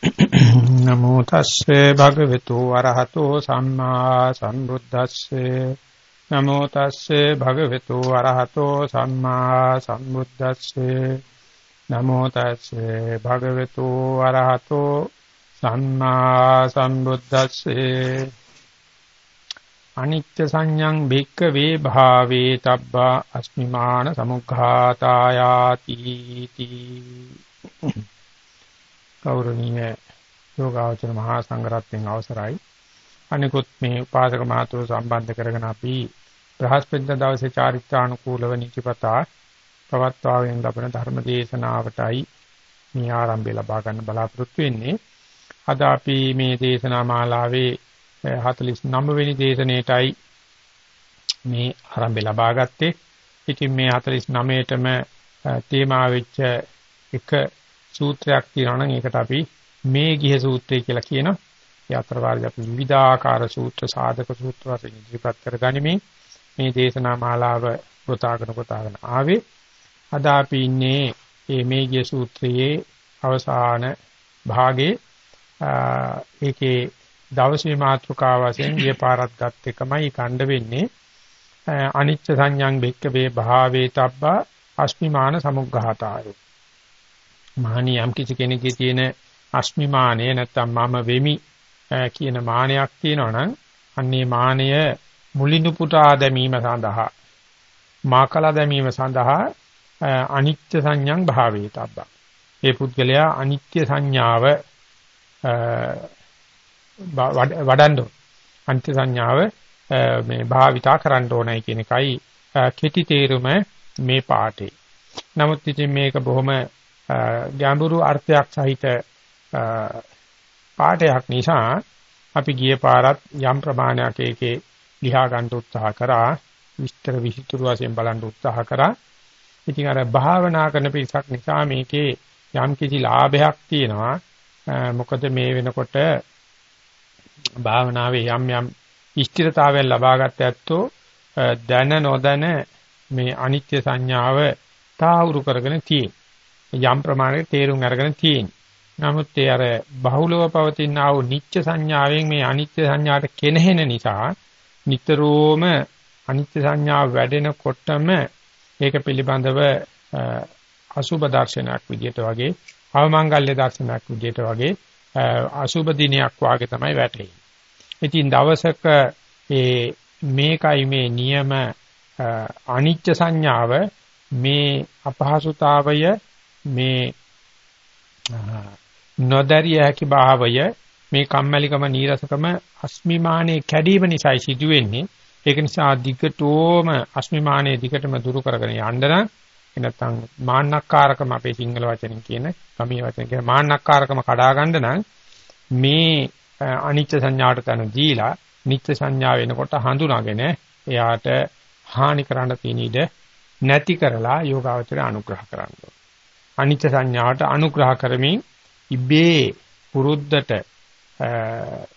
නමෝ තස්සේ භගවතු වරහතෝ සම්මා සම්බුද්දස්සේ. නමෝ තස්සේ භගවතු වරහතෝ සම්මා සම්බුද්දස්සේ. නමෝ තස්සේ භගවතු වරහතෝ සම්මා සම්බුද්දස්සේ. අනිත්‍ය සංඥං භික්ක වේ භාවේ තබ්බා අස්මිමාන සමුඛාතායාති තී ගෞරවනීය යෝගාවචර මහා සංඝරත්නයන් අවසරයි. අනිකුත් මේ උපාසක මහතුරු සම්බන්ධ කරගෙන අපි බ්‍රහස්පති දවසේ චාරිත්‍රානුකූලව නිතිපතා පවත්වාගෙන ලබන ධර්ම දේශනාවටයි මේ ආරම්භය ලබා ගන්න බලාපොරොත්තු වෙන්නේ. අද අපි මේ දේශනා මාලාවේ 49 වෙනි දේශනෙටයි මේ ආරම්භය ලබා ගත්තේ. ඉතින් මේ 49ටම තේමා වෙච්ච එක සූත්‍රයක් තියෙනවා නම් ඒකට අපි මේ ගිහ සූත්‍රය කියලා කියනවා. ඒ අතර වාරදී අපි විවිධාකාර සූත්‍ර සාධක සූත්‍ර වශයෙන් ඉදිරිපත් කරගනිමින් මේ දේශනා මාලාව ගොතාගෙන ගොතාගෙන ආවේ. අද අපි ඉන්නේ මේ මේ ගිය සූත්‍රයේ අවසාන භාගයේ ඒකේ දවසේ මාතෘකාව වශයෙන් ගිය පාරක් ගත් එකමයි කණ්ඩ වෙන්නේ අනිච්ච සංඥං බෙක්ක වේ භාවේ තබ්බා අස්මිමාන සමුග්ඝාතාය මහණී යම් කිසි කෙනෙකුගේ තියෙන අස්මිමානය නැත්තම් මම වෙමි කියන මානයක් තියෙනවා නම් අන්නේ මානය මුලිනු පුටා දැමීම සඳහා මාකලා දැමීම සඳහා අනිත්‍ය සංඥං භාවේතබ්බා. ඒ පුද්ගලයා අනිත්‍ය සංඥාව වඩන්න අනිත්‍ය සංඥාව මේ භාවිතා කරන්න ඕනයි කියන එකයි කෙටි තේරුම මේ පාඩේ. නමුත් ඉතින් මේක බොහොම ගැඹුරු අර්ථයක් සහිත පාඩයක් නිසා අපි ගිය පාරත් යම් ප්‍රමාණයක් ඒකේ ලියා ගන්න උත්සාහ කරා විස්තර විහිතුරු වශයෙන් බලන්න උත්සාහ කරා ඉතින් අර භාවනා කරන පිරිසක් නිසා මේකේ යම් කිසි ලාභයක් තියෙනවා මොකද මේ වෙනකොට භාවනාවේ යම් යම් ස්ථිරතාවයෙන් ලබාගත් ඇත්තෝ දැන නොදැන මේ අනිත්‍ය සංඥාව තාවුරු කරගෙන තියෙන. යම් ප්‍රමාණයක තේරුම් අරගෙන තියෙන. නමුත් ඒ අර බහුලව පවතින ආ වූ නිච්ච සංඥාවෙන් මේ අනිත්‍ය සංඥාට කෙනෙහෙන නිසා නිතරම අනිත්‍ය සංඥාව වැඩෙනකොටම ඒක පිළිබඳව අසුබ දර්ශනයක් විදිහට වගේ අවමංගල්‍ය දර්ශනයක් විදිහට වගේ අසුබ දිනයක් වාගේ තමයි වැටෙන්නේ. ඉතින් දවසක ඒ මේකයි මේ නියම අනිත්‍ය සංඥාව මේ අපහසුතාවය මේ නොදරිය හැකි භාවය මේ කම්මැලිකම නීරසකම අස්මිමානයේ කැඩීම නිසායි සිදුවෙන්නේ. ඒක නිසා දිගටම අස්මිමානයේ දිගටම දුරු කරගෙන යන්න නම් එනත්තම් මාන්නක්කාරකම අපේ සිංහල වචනෙන් කියන කමී වචන කියන මාන්නක්කාරකම කඩා ගන්න නම් මේ අනිච්ච සංඥාට තන දීලා නිත්‍ය සංඥා වෙනකොට හඳුනාගෙන එයාට හානි කරන්න තියෙන ඉඩ නැති කරලා යෝගාවචරය අනුග්‍රහ කරන්න අනිච්ච සංඥාවට අනුග්‍රහ කරමින් ඉබේ පුරුද්දට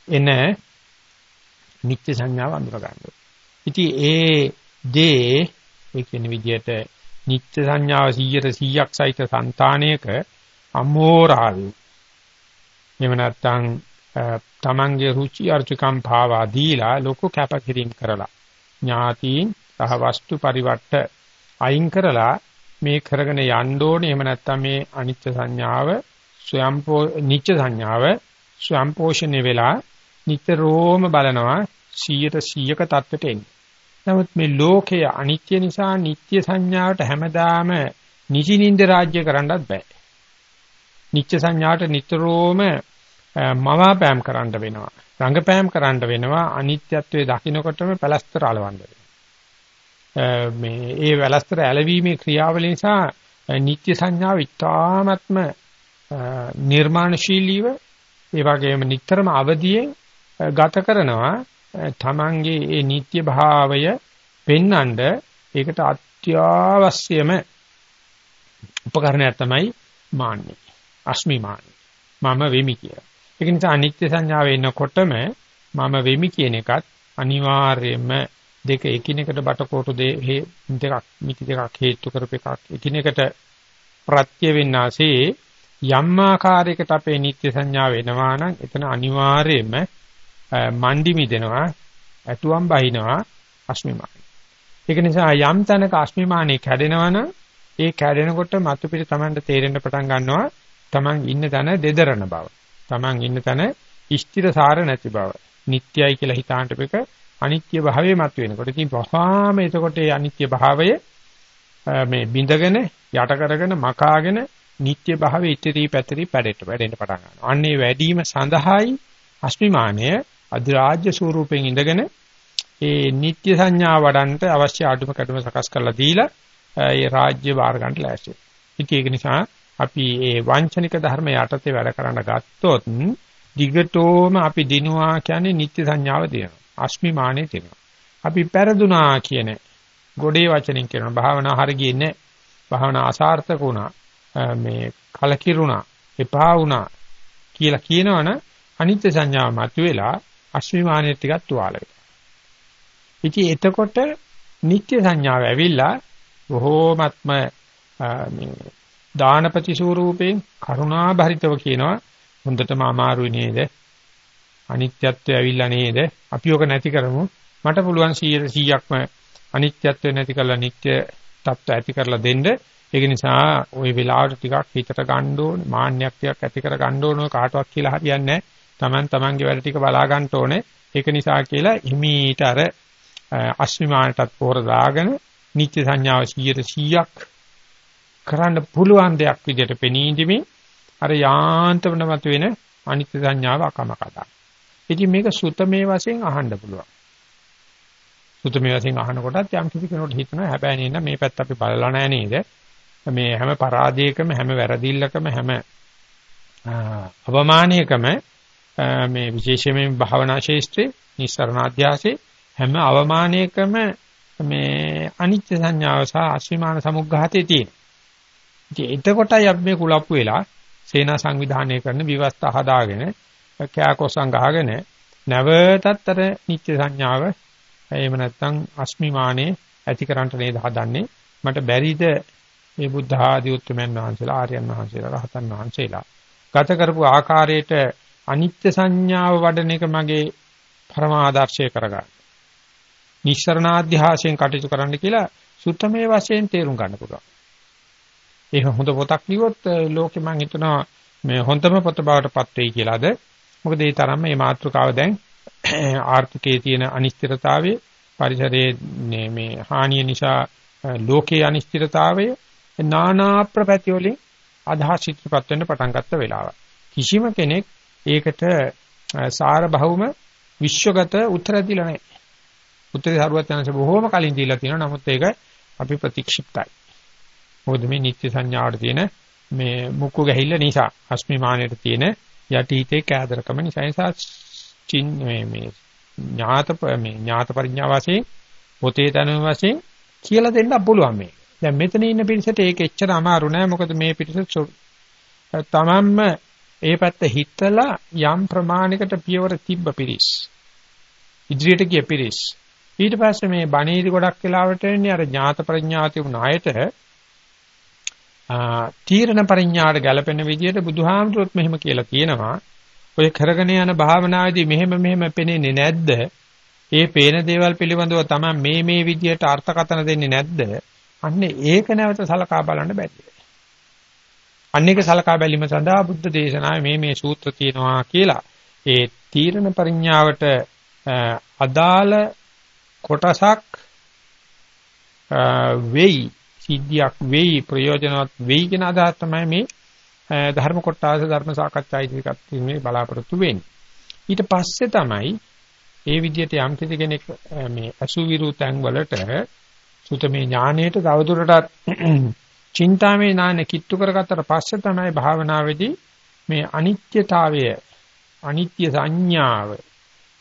එන නිත්‍ය සංඥාව අඳුර ගන්නවා. ඉතින් ඒ දේ ඒ කියන විදිහට නිත්‍ය සංඥාව 100ට 100ක් සහිත సంతානයක අමෝරාල් එහෙම නැත්නම් තමන්ගේ රුචි අරුචිකම් භාවා දීලා ලොකු කැපකිරීම කරලා ඥාතීන් සහ වස්තු පරිවට්ට අයින් කරලා මේ කරගෙන යන්න ඕනේ. එහෙම නැත්නම් මේ අනිත්‍ය සංඥාව ස්වයම්පෝ නිච්ච සංඥාව ස්වයම්පෝෂණය වෙලා නිතරම බලනවා 100ට 100ක தත්වෙට එන්නේ. නමුත් මේ ලෝකය අනිත්‍ය නිසා නිත්‍ය සංඥාවට හැමදාම නිසිනින්ද රාජ්‍ය කරන්නත් බෑ. නිත්‍ය සංඥාවට නිතරම මවාපෑම් කරන්න වෙනවා. රංගපෑම් කරන්න වෙනවා. අනිත්‍යත්වයේ දකින්නකොටම පැලස්තර අලවන්න වෙනවා. මේ ඒ වැලස්තර ඇලවීමේ ක්‍රියාවලිය නිසා නිත්‍ය සංඥාව ඉතාමත්ම නිර්මාණශීලීව ඒ වගේම නිතරම අවදියෙන් ගත කරනවා. තමන්ගේ ඒ නිත්‍ය භාවය පෙන්වන්න ඒකට අත්‍යවශ්‍යම උපකරණයක් තමයි මාන්නේ. අස්මිමාන මම වෙමි කියලා. ඒක නිසා අනිත්‍ය සංඥාව එනකොටම මම වෙමි කියන එකත් අනිවාර්යයෙන්ම දෙක එකිනෙකට බටකොටු දෙකක් මිටි දෙකක් හේතු කරප එකක් එකිනෙකට ප්‍රත්‍ය වෙන්නාසේ යම් ආකාරයකට අපේ නිත්‍ය සංඥා වෙනවා නම් එතන අනිවාර්යයෙන්ම මණ්ඩි මිදෙනවා ඇතුම් බහිනවා අස්මිමානයි. ඒක නිසා යම් තැනක අස්මිමානයි කැඩෙනවා නම් ඒ කැඩෙනකොට මතු පිට Tamanට තේරෙන්න පටන් ගන්නවා Taman ඉන්න තැන දෙදරන බව. Taman ඉන්න තැන ඉෂ්ටිර සාර නැති බව. නිට්ටයයි කියලා හිතාන්ටපෙක අනිත්‍ය භාවයේ මත වෙනකොට ඉතින් වහාම එතකොට ඒ අනිත්‍ය භාවය මේ බිඳගෙන යට කරගෙන මකාගෙන නිට්ටය භාවයේ ඉතිරි පැතිරි පැඩෙට වැඩෙන්න පටන් ගන්නවා. අන්නේ වැඩිම සඳහායි අස්මිමානය අධිරාජ්‍ය ස්වරූපයෙන් ඉඳගෙන ඒ නිට්ටය සංඥා වඩන්ට අවශ්‍ය ආඩුම කඩුම සකස් කරලා දීලා ඒ රාජ්‍ය බාර ගන්නට ලෑස්ති. ඉතින් ඒක නිසා අපි මේ වංචනික ධර්ම යටතේ වැඩ කරන්න ගත්තොත් දිගටෝම අපි දිනුවා කියන්නේ නිට්ටය සංඥාව දෙනවා. අස්මිමානේ දෙනවා. අපි පෙරදුනා කියන ගොඩේ වචනෙන් කියනවා භාවනා හරියන්නේ නැහැ. භාවනා අසාර්ථක වුණා. මේ කලකිරුණා, එපා වුණා කියලා කියනවනම් අනිත්‍ය සංඥාව මතුවෙලා අස්මිමානිය ටිකක් තුවාල වෙනවා. ඉතින් එතකොට නිත්‍ය සංඥාව ඇවිල්ලා බොහෝමත්ම මේ දානපති ස්වරූපයෙන් කරුණා භරිතව කියනවා හොඳටම අමාරුයි නේද? අනිත්‍යත්වය ඇවිල්ලා නේද? අපි ඔක නැති කරමු. මට පුළුවන් 100%ක්ම අනිත්‍යත්වය නැති කරලා නිත්‍ය තත්ත්ව ඇති කරලා දෙන්න. ඒක නිසා ওই වෙලාවට ටිකක් හිතට ගන්න ඕනේ, මාන්නයක් ටිකක් ඇති කර ගන්න ඕනේ කාටවත් කියලා හරියන්නේ නැහැ. Taman tamanගේ වැඩ ටික බලා ගන්න ඕනේ. ඒක නිසා කියලා හිමීට අර අස්මිමානටත් පොර දාගෙන නිත්‍ය සංඥාව 100%ක් කරන්න පුළුවන් දෙයක් විදිහට පෙනී ඉඳිමින් අර යාන්තමන මත වෙන අනිත්‍ය සංඥාව අකම කතා. ඉතින් මේක සුතමේ වශයෙන් අහන්න පුළුවන්. සුතමේ වශයෙන් අහනකොටත් යම් කිසි කෙනෙකුට හිතනවා හැබැයි නේද මේ පැත්ත අපි බලලා නැහැ නේද? මේ හැම පරාජයකම හැම වැරදිල්ලකම හැම අවමානයකම මේ විශේෂයෙන්ම භාවනා ශාස්ත්‍රයේ නිස්සරණාධ්‍යාසයේ හැම අවමානයකම මේ අනිත්‍ය සංඥාව සහ අසීමාන සමුග්ඝාතයේ තියෙන. ඉතින් එතකොටයි අපි මේ කුලප්පු වෙලා සේනා සංවිධානය කරන විවස්ථා හදාගෙන කෑකොසම් ගහගෙන නැවතත් අර නිත්‍ය සංඥාව එහෙම නැත්නම් අස්මිමානේ ඇති කරන්ට නේද හදන්නේ මට බැරිද මේ බුද්ධ ආදී උත්තරමයන් වහන්සේලා ආර්යයන් වහන්සේලා රහතන් වහන්සේලා ගත කරපු ආකාරයට අනිත්‍ය සංඥාව වඩන එක මගේ පරමාදර්ශය කරගන්න. නිස්සරණාධ්‍යාසයෙන් කටයුතු කරන්න කියලා සුත්තමේ වශයෙන් තේරුම් ගන්න පුළුවන්. ඒක හොඳ පොතක් ලියුවොත් ලෝකෙ මම හිතනවා මේ හොඳම පොත බවට පත් වෙයි කියලාද. මොකද ඒ තරම්ම මේ මාතෘකාව දැන් ආර්ථිකයේ තියෙන අනිශ්චිතතාවය පරිසරයේ මේ හානිය නිසා ලෝකයේ අනිශ්චිතතාවය නානා ප්‍රපැති වලින් අදහස් ඉදිරිපත් වෙන්න පටන් ගත්ත වෙලාව. කිසිම කෙනෙක් ඒකට සාර බහුම විශ්වගත උත්තර දීලා නැහැ. උත්තරේ හරුවත් යනසේ බොහෝම කලින් දීලා තියෙනවා. නමුත් ඒක අපි ප්‍රතික්ෂිප්තයි. මොකද මේ නිත්‍ය සංඥාවට තියෙන මේ මුක්කු ගැහිල්ල නිසා අස්මිමානයට තියෙන යටිහිතේ කෑදරකම නිසා නිසා චින් මේ මේ ඥාත මේ ඥාත පරිඥා වශයෙන් පොතේ දැනුම වශයෙන් කියලා දෙන්න පුළුවන් මේ. දැන් මෙතන ඉන්න පිරිසට ඒක එච්චර අමාරු නෑ මොකද මේ පිරිස තමන්ම ඒ පැත්ත හිතලා යම් ප්‍රමාණයකට පියවර තිබ්බ පිරිස්. ඉදිරියට ගිය පිරිස්. ඊට පස්සේ මේ බණීදි ගොඩක් වෙලාවට එන්නේ අර ඥාත ප්‍රඥාති වුණ අයට තීරණ පරිඥාට ගැලපෙන විදිහට බුදුහාමුදුරුවොත් මෙහෙම කියලා කියනවා. ඔය කරගෙන යන භාවනාවේදී මෙහෙම මෙහෙම පෙනෙන්නේ නැද්ද? ඒ පේන දේවල් පිළිබඳව තමයි මේ මේ විදිහට අර්ථකථන දෙන්නේ නැද්ද? අන්න ඒක නැවත සලකා බලන්න බැහැ. අන්න ඒක සලකා බැලීම සඳහා බුද්ධ දේශනාවේ මේ මේ සූත්‍ර තියෙනවා කියලා ඒ තීරණ පරිඥාවට අදාළ කොටසක් වෙයි සිද්ධියක් වෙයි ප්‍රයෝජනවත් වෙයි කියන අදහස තමයි මේ ධර්ම කොටස ධර්ම සාකච්ඡා ඉදිරිපත් කිරීමේ බලාපොරොත්තු වෙන්නේ. ඊට පස්සේ තමයි ඒ විදිහට යම් කිසි කෙනෙක් මේ අසුවිරු තැන් වලට සුතමේ ඥාණයට තවදුරටත් චින්තාමේ ඥාන කිට්ටු කරගත්තට පස්සේ තමයි භාවනාවේදී මේ අනිත්‍යතාවය අනිත්‍ය සංඥාව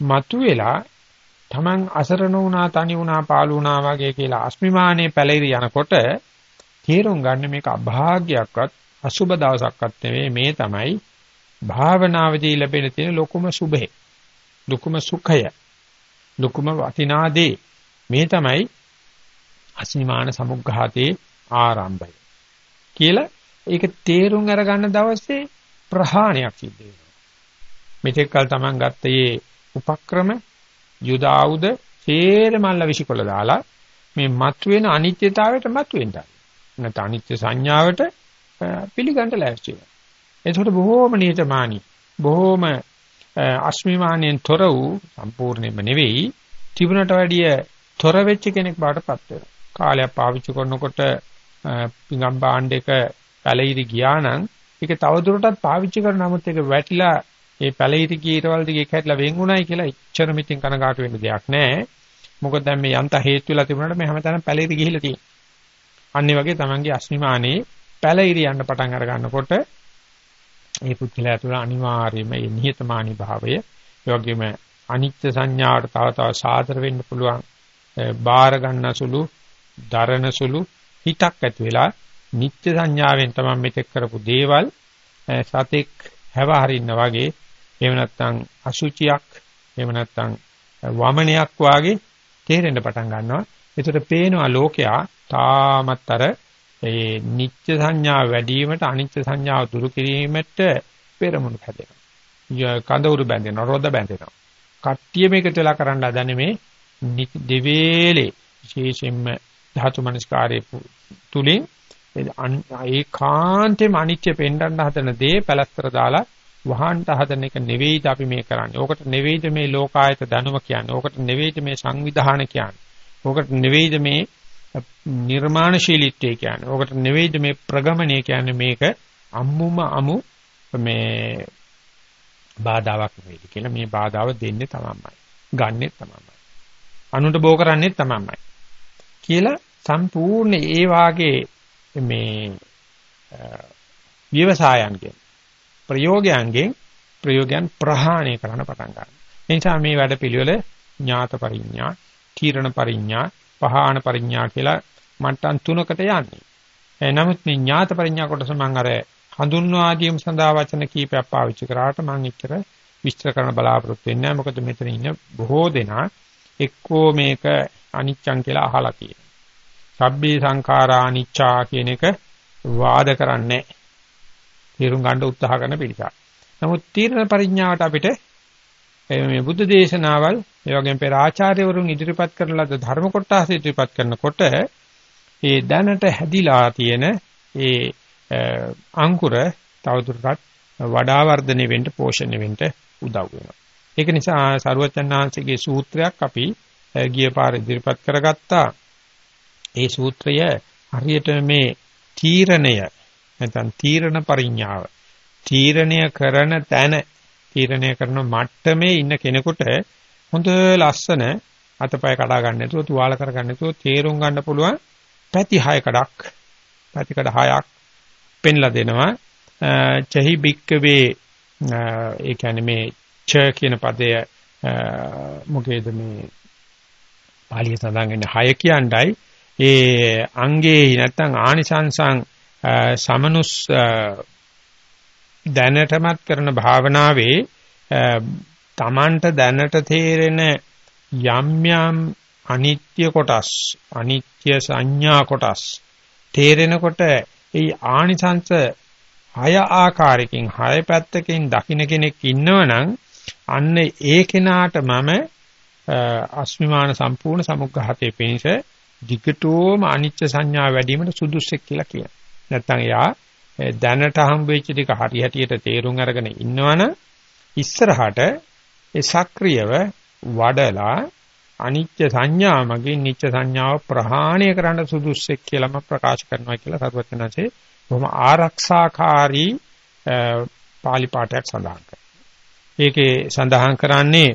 මතුවෙලා Taman අසරණ වුණා තනි වුණා පාළු වුණා වගේ කියලා අස්මිමානේ පැලිරි යනකොට තේරුම් ගන්න මේක අභාග්‍යයක්වත් අසුබ දවසක්වත් නෙවෙයි. මේ තමයි භාවනාවේදී ලැබෙන තියෙන ලොකුම සුභය. ලොකුම සුඛය. ලොකුම වටිනාදේ මේ තමයි අස්මිමාන සමුග්ඝාතේ ආරම්භය. කියලා ඒක තේරුම් අරගන්න දවසේ ප්‍රහාණයක් සිද්ධ වෙනවා. මෙතෙක් කල Taman ගත්ත මේ උපක්‍රම යුද ආයුධ සේරමල්ල විසිකොල දාලා මේ මතුවෙන අනිත්‍යතාවයට මතුවෙන්න. නැත්නම් අනිත්‍ය සංඥාවට පිළිගන්න ලෑස්ති වෙනවා. එතකොට බොහෝම නිහතමානී බොහෝම අස්මිමානයෙන් තොර වූ සම්පූර්ණයෙන්ම නෙවෙයි තිබුණට වැඩිය තොර වෙච්ච කෙනෙක් බාටපත් වෙනවා. කාලයක් පාවිච්චි කරනකොට පිඟම් භාණ්ඩයක පැලිරි ගියා නම් ඒක තවදුරටත් පාවිච්චි කරන නමුත් ඒක වැටිලා ඒ පැලිරි කීරවල දිගේ කැඩලා වෙන් වුණයි කියලා ඉච්චර මිතින් කනගාටු වෙන්න දෙයක් නැහැ. මොකද දැන් මේ යන්ත හේතු වෙලා තිබුණාට මේ හැමතැනම පැලිරි ගිහිලා තියෙනවා. අනිත් වගේ තමන්ගේ අස්මිමානේ පැලිරි යන්න පටන් අර ගන්නකොට මේ පුද්ගලයා තුළ අනිවාර්යයෙන්ම මේ නිහතමානී භාවය, ඒ වගේම අනිත්‍ය සංඥාවට තව තව සාදර වෙන්න පුළුවන්, බාර ගන්නසුළු, දරණසුළු හිතක් ඇති වෙලා නිත්‍ය සංඥාවෙන් තමයි මෙතෙක් කරපු දේවල් සතෙක් හැවහරින්න වගේ එහෙම නැත්නම් අසුචියක් එහෙම නැත්නම් වමනයක් වාගේ තේරෙන්න පටන් ගන්නවා. ඒකට පේනවා ලෝකයා තාමත් අර ඒ නිත්‍ය සංඥා වැඩි වීමට අනිත්‍ය සංඥාව දුරු කිරීමට පෙරමුණු හැදෙනවා. කඳවුරු බැඳෙනවා, රොද බැඳෙනවා. කට්ටිය මේක තලා කරන්න හදන්නේ මේ දෙවේලේ විශේෂයෙන්ම ධාතු මනස්කාරයේ තුලින් ඒකාන්තෙම අනිත්‍ය පෙන්වන්න හදන දේ පැලස්තර දාලා වහන්න හදන එක නෙවෙයිද අපි මේ කරන්නේ. ඕකට නෙවෙයිද මේ ලෝකායත දැනුම කියන්නේ. ඕකට නෙවෙයිද මේ සංවිධානය කියන්නේ. ඕකට නෙවෙයිද මේ නිර්මාණශීලීත්වය කියන්නේ. ඕකට නෙවෙයිද මේ ප්‍රගමණය කියන්නේ මේක අම්මුම අමු මේ බාධාවක් නෙවෙයි කියලා මේ බාධාව දෙන්නේ තමන්මයි. ගන්නෙ තමන්මයි. අනුන්ට බෝ කරන්නේ තමන්මයි. කියලා සම්පූර්ණ ඒ වාගේ මේ ව්‍යවසායන්ගෙන් ප්‍රයෝගයන්ගෙන් ප්‍රයෝගයන් ප්‍රහාණය කරන්න පටන් ගන්නවා. ඒ නිසා මේ වැඩ පිළිවෙල ඥාත පරිඥා, තීරණ පරිඥා, පහාන පරිඥා කියලා මට්ටම් තුනකට යන්නේ. නමුත් මේ ඥාත පරිඥා කොටස මම අර හඳුන්වා දීම සඳහා වචන කීපයක් පාවිච්චි කරාට මම එච්චර විස්තර කරන්න බලාපොරොත්තු වෙන්නේ නැහැ. මොකද මෙතන ඉන්න බොහෝ දෙනා එක්කෝ මේක අනිච්චං කියලා අහලා තියෙනවා. සබ්බේ සංඛාරා අනිච්චා කියන එක වාද කරන්නේ තේරුම් ගන්න උත්සාහ කරන පිළිසක්. නමුත් තීරණ පරිඥාවට අපිට මේ බුද්ධ දේශනාවල් ඒ වගේම පෙර ආචාර්යවරුන් ඉදිරිපත් කරන ලද ධර්ම කොටස ඉදිරිපත් කරනකොට ඒ දැනට හැදිලා තියෙන ඒ අංකුර තවදුරටත් වඩා වර්ධනය වෙන්න පෝෂණය වෙන්න උදව් වෙනවා. ඒක නිසා සරුවචනාංශගේ සූත්‍රයක් අපි ගිය පාර ඉදිරිපත් කරගත්තා. ඒ සූත්‍රය හරියට මේ තීරණය නැත්නම් තීරණ පරිඥාව. තීරණය කරන තැන තීරණය කරන මට්ටමේ ඉන්න කෙනෙකුට හොඳ ලස්සන අතපය කඩා ගන්න නැතුව තුවාල කර ගන්න නැතුව තේරුම් ගන්න පුළුවන් පැති හය කඩක්. පැති කඩ හයක් පෙන්ලා දෙනවා. චහි බික්කවේ ඒ කියන්නේ මේ ච කියන පදය මොකේද මේ පාලිය සඳහන් වෙන්නේ? හය කියණ්ඩයි ඒ අංගේ නැත්තම් ආනිසංසං සමනුස් දැනටමත් කරන භාවනාවේ තමන්ට දැනට තේරෙන යම් යම් අනිත්‍ය කොටස් අනිත්‍ය සංඥා කොටස් තේරෙනකොට ඒ ආනිසංස හය ආකාරයකින් හය පැත්තකින් දකින්න කෙනෙක් ඉන්නවනම් අන්න ඒ කෙනාට මම අස්මිමාන සම්පූර්ණ සමුග්ඝහතේ පිණිස දිගටම අනිත්‍ය සංඥා වැඩිවීමට සුදුස්සෙක් කියලා කියනවා. නැත්තම් එයා දැනට හම්බ වෙච්ච ටික හරි හැටියට තේරුම් අරගෙන ඉන්නවනම් ඉස්සරහට ඒ සක්‍රියව වඩලා අනිත්‍ය සංඥා මගින් නිත්‍ය සංඥාව ප්‍රහාණය කරන්න සුදුස්සෙක් කියලාම ප්‍රකාශ කරනවා කියලා සරුවචනanse බොහොම ආරක්ෂාකාරී පාලි පාඨයක් සඳහන් කරනවා. ඒකේ සඳහන් කරන්නේ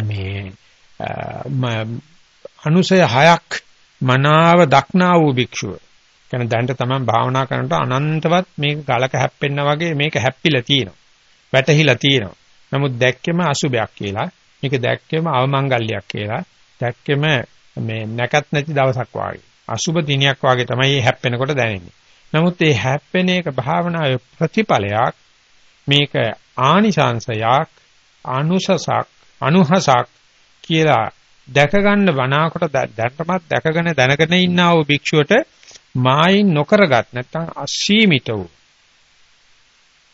මේ අනුසය හයක් මනාව දක්නා වූ භික්ෂුව. කියන්නේ දැන්ට තමයි භාවනා කරනකොට අනන්තවත් මේක ගලක හැප්පෙන්න වගේ මේක හැප්පිලා තියෙනවා. වැටහිලා තියෙනවා. නමුත් දැක්කෙම අසුබයක් කියලා. මේක දැක්කෙම අවමංගල්‍යයක් කියලා. දැක්කෙම මේ නැකත් නැති දවසක් වාගේ. අසුබ දිනයක් වාගේ තමයි මේ හැප්පෙනකොට දැනෙන්නේ. නමුත් මේ හැප්පෙන එක භාවනාවේ ප්‍රතිඵලයක් මේක ආනිසංශයක් අනුසසක් අනුහසක් කියලා දැක ගන්න වනාකොට දැනටමත් දැකගෙන දැනගෙන ඉන්නා වූ භික්ෂුවට මායින් නොකරගත් නැත්නම් අසීමිත වූ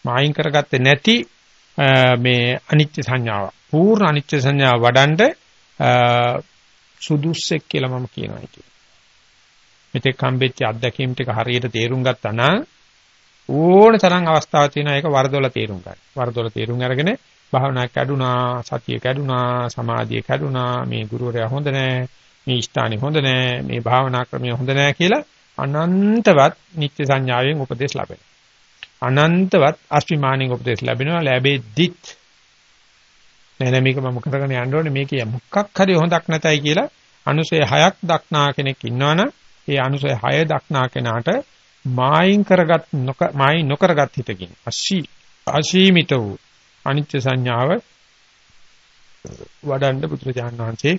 මායින් කරගත්තේ නැති මේ අනිත්‍ය සංඥාව පූර්ණ අනිත්‍ය සංඥාව වඩන්ඩ සුදුස්සෙක් කියලා මම කියනවා ඒක. මෙතෙක් හම්බෙච්ච අත්දැකීම් ටික හරියට තේරුම් ගත්තා නම් ඕන තරම් අවස්ථාවක් තියෙනවා ඒක වරදොල තේරුම් ගන්න. වරදොල තේරුම් අරගෙන භාවනා කැඩුනා, සතිය කැඩුනා, සමාධිය කැඩුනා, මේ ගුරුවරයා හොඳ නැහැ, මේ ස්ථානෙ හොඳ නැහැ, මේ භාවනා ක්‍රමය හොඳ නැහැ කියලා අනන්තවත් නිත්‍ය සංඥාවෙන් උපදේශ ලැබෙනවා. අනන්තවත් අස්මිමානින් උපදේශ ලැබෙනවා. ලැබෙද්දිත් නෑ නෑ මේක මම කරගෙන යන්න ඕනේ මේකේ මොකක් හරි හොඳක් නැතයි කියලා අනුසය 6ක් දක්නා කෙනෙක් ඉන්නවනම් ඒ අනුසය 6 දක්නා කෙනාට මායින් කරගත් මායි නොකරගත් හිතකින් අසි අසීමිත වූ අනිත්‍ය සංඥාව වඩන්න බුදුරජාණන් වහන්සේ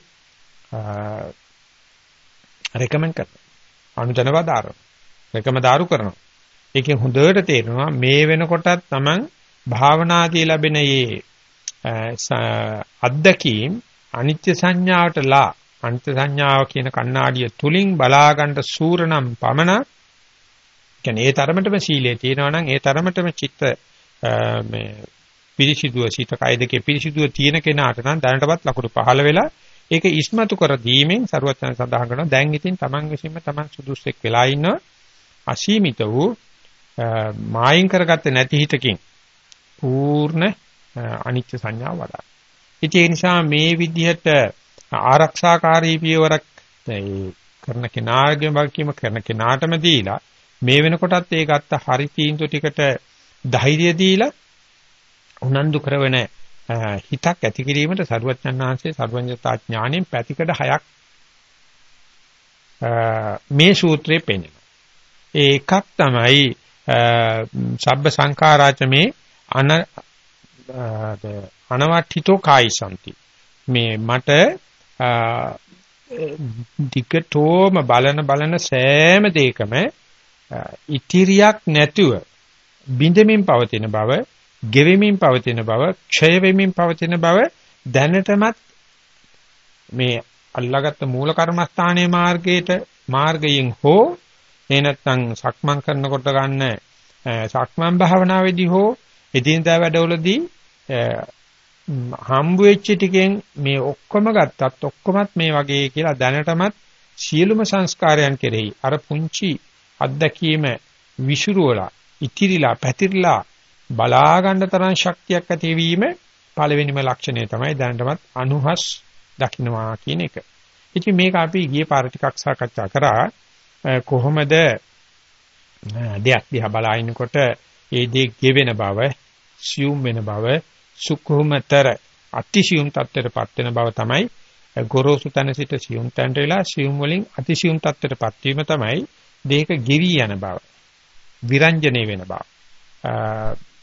රෙකමන්ඩ් කරනවා. අනුජනව දාරන. රෙකම දාරු කරනවා. ඒකෙන් හොඳට තේරෙනවා මේ වෙනකොටත් Taman භාවනාදී ලැබෙන මේ අත්දැකීම් අනිත්‍ය සංඥාවටලා අනිත්‍ය සංඥාව කියන කණ්ණාඩිය තුලින් බලා ගන්න සූරනම් පමණ කියන්නේ ඒ තරමටම සීලයේ තියෙනවා නම් ඒ තරමටම චිත්ත මේ පිරිසිදුව සිත කය දෙකේ පිරිසිදුව තියෙන කෙනාට නම් දැනටවත් ලකුණු පහළ වෙලා ඒක ඉස්මතු කර දීමෙන් සරුවචන සඳහන් කරනවා දැන් ඉතින් Taman විසින්ම Taman සුදුස්සෙක් වෙලා ඉන්නවා අසීමිත වූ මායින් කරගත්තේ නැති හිතකින් පූර්ණ අනිත්‍ය සංඥාව වඩා. ඉතින් ඒ නිසා මේ විදිහට ආරක්ෂාකාරී පියවරක් කරන කෙනාගේ වගකීම කරන කෙනාටම දීලා මේ වෙනකොටත් ඒ ගත්ත හරි තීන්දුව ටිකට ධෛර්යය දීලා උනන්දු කරවන හිතක් ඇති කිරීමට සරුවච්චන් ආංශයේ සර්වඥතා ඥාණයෙන් පැතිකඩ හයක් මේ සූත්‍රයේ පෙන්වනවා. ඒ එකක් තමයි සබ්බ සංඛාරාචමේ අන අනවට්ඨිතෝ කායිසanti මේ මට දිගටම බලන බලන සෑම දෙයකම ඉතිරියක් නැතුව බිඳෙමින් පවතින බව, ගෙවෙමින් පවතින බව, ක්ෂය වෙමින් පවතින බව දැනටමත් මේ අල්ලාගත්ත මූල කර්මස්ථානයේ මාර්ගයට මාර්ගයෙන් හෝ ඒ නැත්නම් සක්මන් කරනකොට ගන්න සක්මන් භාවනාවේදී හෝ එදිනදා වැඩවලදී හම්බ වෙච්ච ටිකෙන් මේ ඔක්කොම ගත්තත් ඔක්කොමත් මේ වගේ කියලා දැනටමත් සියලුම සංස්කාරයන් කෙරෙහි අර පුංචි අත්දැකීම විෂුරුවලා ඉතිරිලා පැතිරලා බලා ගන්න තරම් ශක්තියක් ඇතිවීම පළවෙනිම ලක්ෂණය තමයි දැනටමත් අනුහස් දකින්නවා කියන එක. ඉතින් මේක අපි ගියේ පාර ටිකක් සාකච්ඡා කරා කොහොමද දෙයක් දිහා බලා ඉන්නකොට ඒ දේ ගෙවෙන බව, සියුම් වෙන බව, සුකුමතර අතිසියුම් තත්ත්වයටපත් වෙන බව තමයි ගොරෝසු තැන සිට සියුම් තැනට වෙලා සියුම් වලින් අතිසියුම් තත්ත්වයටපත් වීම තමයි දෙයක ගෙවි යන බව විරංජනේ වෙන බව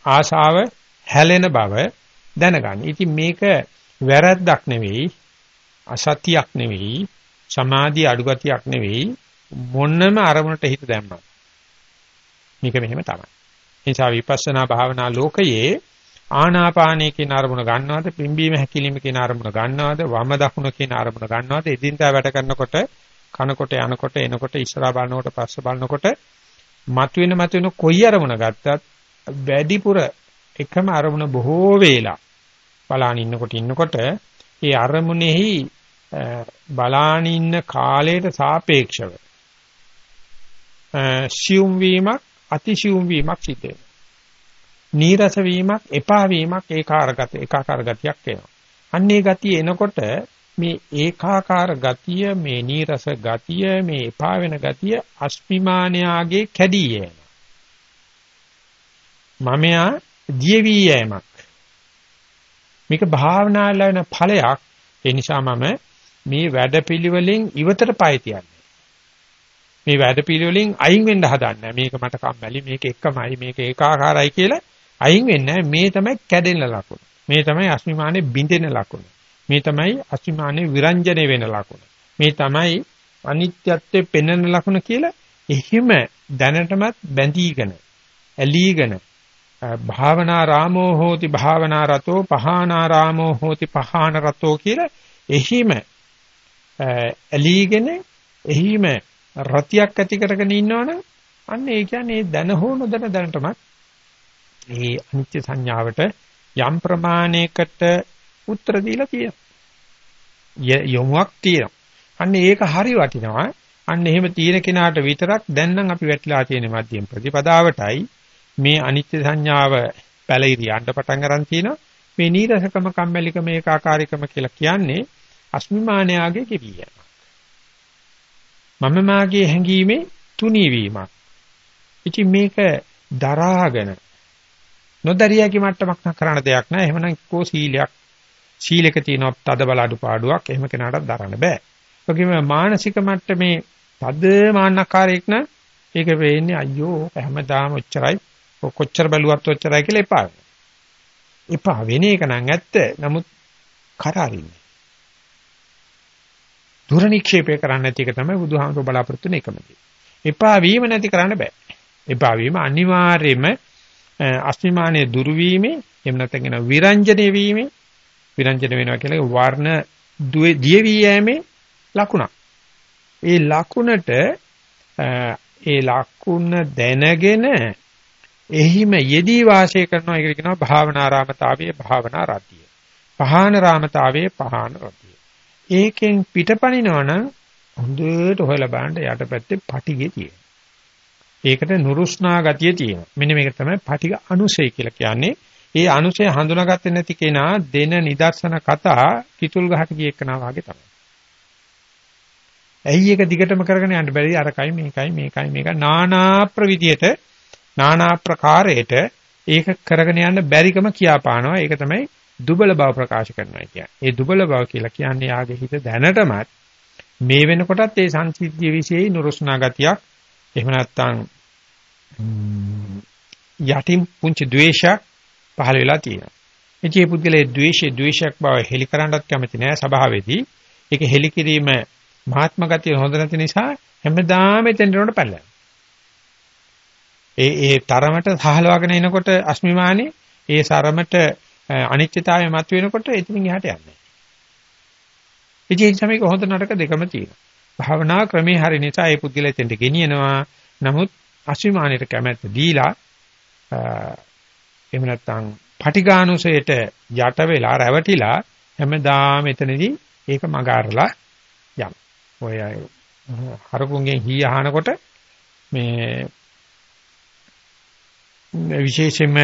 ආශාව හැලෙන බව දැනගන්න. ඉතින් මේක වැරද්දක් නෙවෙයි අසතියක් නෙවෙයි සමාධි අඩුගතියක් නෙවෙයි මොන්නම අරමුණට හිත දැම්මා. මේක මෙහෙම තමයි. ඒ නිසා විපස්සනා භාවනා ලෝකයේ ආනාපානයේ කියන අරමුණ ගන්නවද පිම්බීම හැකිලිම කියන අරමුණ ගන්නවද වම දකුණ කියන අරමුණ ගන්නවද එදින්දා වැඩ කරනකොට කනකොට යනකොට එනකොට ඉස්සරහා බලනකොට පස්ස බලනකොට මතුවෙන මතුවෙන කොයි අරමුණ ගත්තත් වැඩිපුර එකම අරමුණ බොහෝ වේලා බලාන ඉන්නකොට ඉන්නකොට ඒ අරමුණෙහි බලාන ඉන්න කාලයට සාපේක්ෂව සියුම් වීමක් අතිසියුම් වීමක් සිද්ධ වෙනවා. නීරස වීමක්, එපා වීමක් ඒකාකාරගත ඒකාකාර ගතියක් එනවා. අන්නේ ගතිය එනකොට මේ ඒකාකාර ගතිය, මේ නීරස ගතිය, මේ එපා වෙන ගතිය අස්මිමානයාගේ කැඩී යෑම. මමයා දියවි යෑමක්. මේක භාවනාවල වෙන ඵලයක්. ඒ නිසා මම මේ වැඩපිළිවෙලෙන් ඉවතට පය තියන්නේ. මේ වැඩපිළිවෙලින් අයින් වෙන්න හදන්නේ. මේක මට කම්මැලි, මේක එකමයි, මේක ඒකාකාරයි කියලා අයින් වෙන්නේ මේ තමයි කැඩෙන ලකුණ. මේ තමයි අස්මිමානේ බිඳෙන ලකුණ. මේ තමයි අස්මිමානේ විරංජනේ වෙන ලකුණ. මේ තමයි අනිත්‍යත්වයේ පෙනෙන ලකුණ කියලා එහිම දැනටමත් බැඳීගෙන ඇලීගෙන භාවනා රාමෝ හෝති භාවනා රතෝ පහානා රාමෝ හෝති පහාන රතෝ කියලා එහිම ඇලීගෙන එහිම රතියක් ඇති කරගෙන ඉන්නවනම් අන්න ඒ කියන්නේ දැන හෝ නොදැන දැනටමත් මේ අනිත්‍ය සංඥාවට යම් ප්‍රමාණයකට උත්තර දීලා තියෙනවා. යොමුක් තියෙනවා. අන්න ඒක හරි වටිනවා. අන්න එහෙම තියෙන කෙනාට විතරක් දැන් නම් අපි වැටිලා තියෙන මධ්‍යම ප්‍රතිපදාවටයි මේ අනිත්‍ය සංඥාව පැලිරියන්න පටන් ගන්න තියෙනවා. මේ නීරසකම කම්මැලිකම ඒකාකාරීකම කියලා කියන්නේ අස්මිමානයාගේ කිවිය. මම මාගේ හැඟීමේ තුනී වීමක්. ඉතින් මේක දරාගෙන නොදරියකි මට්ටමක් කරන්න දෙයක් නෑ. එහෙමනම් කෝ සීලයක් සීලක තියෙන තද බල අඩුපාඩුවක් එහෙම කෙනාට දරන්න බෑ. ඒකෙම මානසික මට්ටමේ තද මාන්නකාරයෙක් නම් ඒක වෙන්නේ අයියෝ හැමදාම ඔච්චරයි කොච්චර බැලුවත් ඔච්චරයි කියලා එපා. එපා වෙන එක නම් ඇත්ත. නමුත් කරාරින්නේ. දුර නික්ෂේපය කරන්න නැති එක තමයි බුදුහාමුදුර බලාපොරොත්තු වෙන එකම දේ. එපා වීම නැති කරන්න බෑ. එපා වීම අනිවාර්යයෙන්ම අස්මිමානයේ දුරු වීමේ එහෙම නැත්නම් කියන විරංජනේ වීමේ විරංජන වෙනවා කියලා වර්ණ දිය වී යෑමේ ලකුණක්. ඒ ලකුණට ඒ ලකුණ දැනගෙන එහිම යෙදී වාසය කරනවා ඒක කියනවා භාවනාරාමතාවයේ භාවනා රතිය. පහාන රාමතාවයේ පහාන රතිය. ඒකෙන් පිටපණිනවනම් හොඳට හොයලා බලන්න යටපැත්තේ පටිගේ තියෙනවා. ඒකට නුරුස්නා ගතිය තියෙනවා. මෙන්න මේක තමයි පටිග අනුසය කියලා කියන්නේ. ඒ අනුසය හඳුනාගත්තේ නැති කෙනා දෙන නිදර්ශන කතා කිතුල් ගහට ගිය එකනා වගේ තමයි. ඇයි ඒක දිගටම කරගෙන යන්න බැරි අරකයි මේකයි මේකයි මේක නානා ප්‍රවිධියට නානා ප්‍රකාරයට ඒක කරගෙන යන්න බැරිකම කියාපානවා. ඒක තමයි දුබල බව ප්‍රකාශ කරනවා කියන්නේ. ඒ දුබල බව කියලා කියන්නේ යාගේ හිත දැනටමත් මේ වෙනකොටත් ඒ සංසිද්ධිය વિશેයි නුරුස්නා ගතියක් එහෙම නැත්නම් යටින් පුංචි ද්වේෂයක් පහළ වෙලා තියෙනවා. ඉතින් මේ පුද්ගලයේ ද්වේෂයේ ද්වේෂයක් බව හෙලි කරන්නත් කැමති නෑ සභාවේදී. ඒක හෙලි කිරීම මහාත්ම ගතිය හොඳ නැති නිසා හැමදාම එතෙන්ට උනට පැනලා. ඒ ඒ තරමට සහලවගෙන එනකොට අස්මිමානේ ඒ සරමට අනිත්‍යතාවය මත වෙනකොට එතනින් එහාට යන්නේ. ඉතින් ඒ සමයක හොඳ නරක දෙකම තියෙනවා. භාවනා ක්‍රමේ හරි නිසා ඒ පුද්ගලයා එතෙන්ට ගෙනියනවා. නමුත් අස්මිමානයට කැමැත්ත දීලා එහෙම නැත්නම් පටිඝානුසයට යට වෙලා රැවටිලා හැමදාම එතනදී ඒක මගාරලා යන. ඔය හරකුන්ගෙන් හී අහනකොට මේ විශේෂයෙන්ම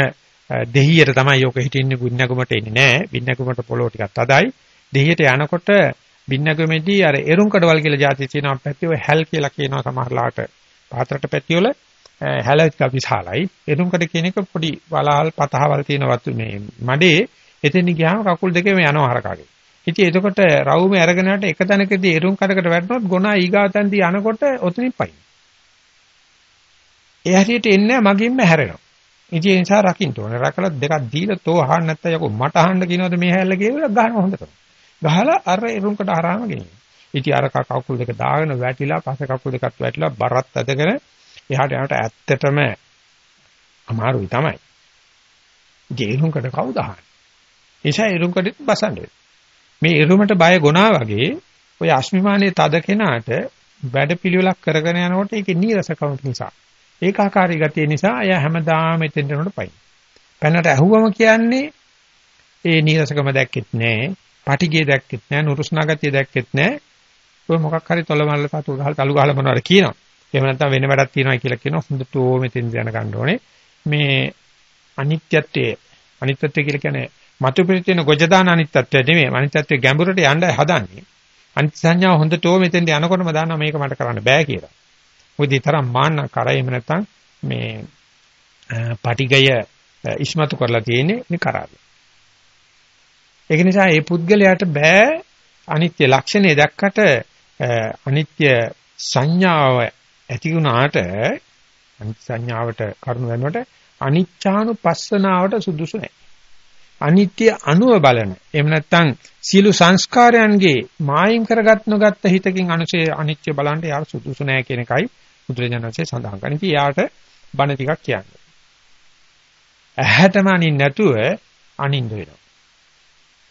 දෙහියට තමයි යෝක හිටින්නේ වින්නගමට එන්නේ නැහැ. වින්නගමට පොළොව ටිකක් තදයි. දෙහියට යනකොට වින්නගමේදී අර එරුම් කඩවල් කියලා જાති තියෙනවා පැත්තේ ඔය හැල් කියලා කියනවා සමහරලාට පාත්‍රට පැතිවල හැල ටිකක් විශාලයි. එරුම් කඩ කියන එක පොඩි වලහල් පතහවල් තියෙන වතු මේ මඩේ එතෙන් ගියාම කකුල් දෙකේම යනවා හරකාගේ. ඉතින් එතකොට රවුමේ අරගෙන යනට එක තැනකදී එරුම් කඩකට වැටුනොත් ගොනා ඊගාතන්දී යනකොට ඔතනින් පයින්. ඒ හරියට එන්නේ මගින්ම හැරෙනවා. ඉතින් ඒ නිසා රකින්න ඕනේ. රකලා දෙකක් දීලා තෝ අහන්න නැත්නම් යකෝ මට අහන්න කියනවද මේ හැල්ල කියලා ගහන හොඳට. ගහලා අර එරුම්කට හරාම ගෙනියන. ඉතින් අර කකුල් දෙක දාගෙන වැටිලා පස්ස කකුල් දෙකත් වැටිලා බරත් ඇදගෙන එහාට යනට ඇත්තටම අමාරුයි තමයි. ඉතින් එරුම්කට කවුද අහන්නේ? එيشා එරුම්කටත් බසන්නේ. මේ එරුමට බය ගොනා වගේ ඔය අස්මිමානයේ තද කෙනාට වැඩපිළිවෙලක් කරගෙන යනකොට ඒකේ නීරසකම නිසා ඒකාකාරී ගතිය නිසා අය හැමදාම එතෙන්ට යනකොට පයින්. පැනට ඇහුවම කියන්නේ ඒ නීරසකම දැක්කෙත් නෑ, පටිගිය දැක්කෙත් නෑ, නුරුස්නා ගතිය දැක්කෙත් නෑ. ඔය මොකක් හරි තොලමල්ල තතු ගහලා තලු ගහලා මොනවාර කියනවා. එහෙම නැත්නම් වෙන වැඩක් තියෙනවා කියලා කියනවා. හොඳට ඕ මෙතෙන් දැන ගන්න ඕනේ. මේ අනිත්‍යත්වයේ අනිත්‍යත්වය කියලා කියන්නේ මතු පිළිතෙන ගොජ දාන අනිත්‍යත්වය නෙමෙයි. අනිත්‍යත්වයේ ගැඹුරට යන්න හදන්නේ. අනිත්‍ය සංඥාව හොඳට ඕ මෙතෙන්ට යනකොටම දානවා මේක මට කරන්න බෑ කියලා. මොකද ඒ තරම් මාන්න කරයි එහෙම නැත්නම් මේ පටිගය ඉස්මතු කරලා තියෙන්නේ මේ කරාවේ. ඒක නිසා මේ පුද්ගලයාට බෑ අනිත්‍ය ලක්ෂණය දැක්කට අනිත්‍ය සංඥාව ඇති වුණාට අනිත්‍ය සංඥාවට කරුණු වෙනකොට අනිච්ඡානුපස්සනාවට සුදුසු නැහැ. අනිත්‍ය අනුව බලන. එහෙම නැත්නම් සියලු සංස්කාරයන්ගේ මායිම් කරගත් නොගත්ත හිතකින් අනුසේ අනිත්‍ය බලන්න යාර සුදුසු නැහැ කියන එකයි බුදුරජාණන්සේ සඳහන් කරන්නේ. ඉතින් යාට බණ ටිකක් කියන්නේ. ඇහැටම අනින් නැතුව අනින්න වෙනවා.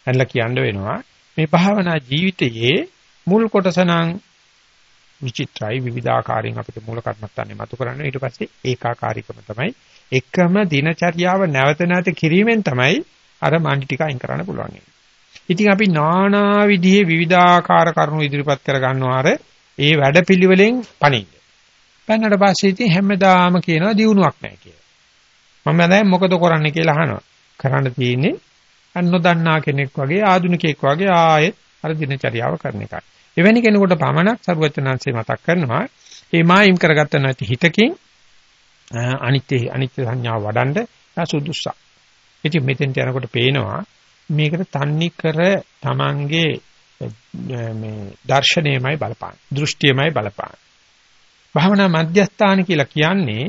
ඇන්නලා කියන්න වෙනවා මේ භාවනා ජීවිතයේ මුල් කොටස නම් විචිත්‍රයි විවිධාකාරයෙන් අපිට මූල කර්මස්ථානේ මතු කරන්නේ ඊට පස්සේ ඒකාකාරීකම තමයි එකම දිනචර්යාව නැවත නැවත කිරීමෙන් තමයි අර මණ්ඩි ටික අයින් කරන්න පුළුවන්. ඉතින් අපි নানা විදිහේ විවිධාකාර කරුණු ඉදිරිපත් කර ගන්නවා අර ඒ වැඩපිළිවෙලෙන් පණින්න. පන්නට පස්සේ ඉතින් හැමදාම කියනවා දියුණුවක් නැහැ කියලා. මම දැන් මොකද කරන්නේ කියලා අහනවා. කරන්න තියෙන්නේ අන්නොදන්නා කෙනෙක් වගේ ආධුනිකයෙක් වගේ ආයෙත් අර දිනචරියාව කරන එකයි. එවැනි කෙනෙකුට පමණක් සරුවචනාංශේ මතක් කරනවා මේ මායිම් කරගත්ත නැති හිතකින් අනිත්‍ය අනිත්‍ය සංඥාව වඩන්න සුදුසුසක්. ඉතින් මෙතෙන්ට යනකොට පේනවා මේකට තන්නේ කර Tamange මේ දර්ශනයමයි බලපාන. දෘෂ්ටියමයි බලපාන. භාවනා මධ්‍යස්ථාන කියලා කියන්නේ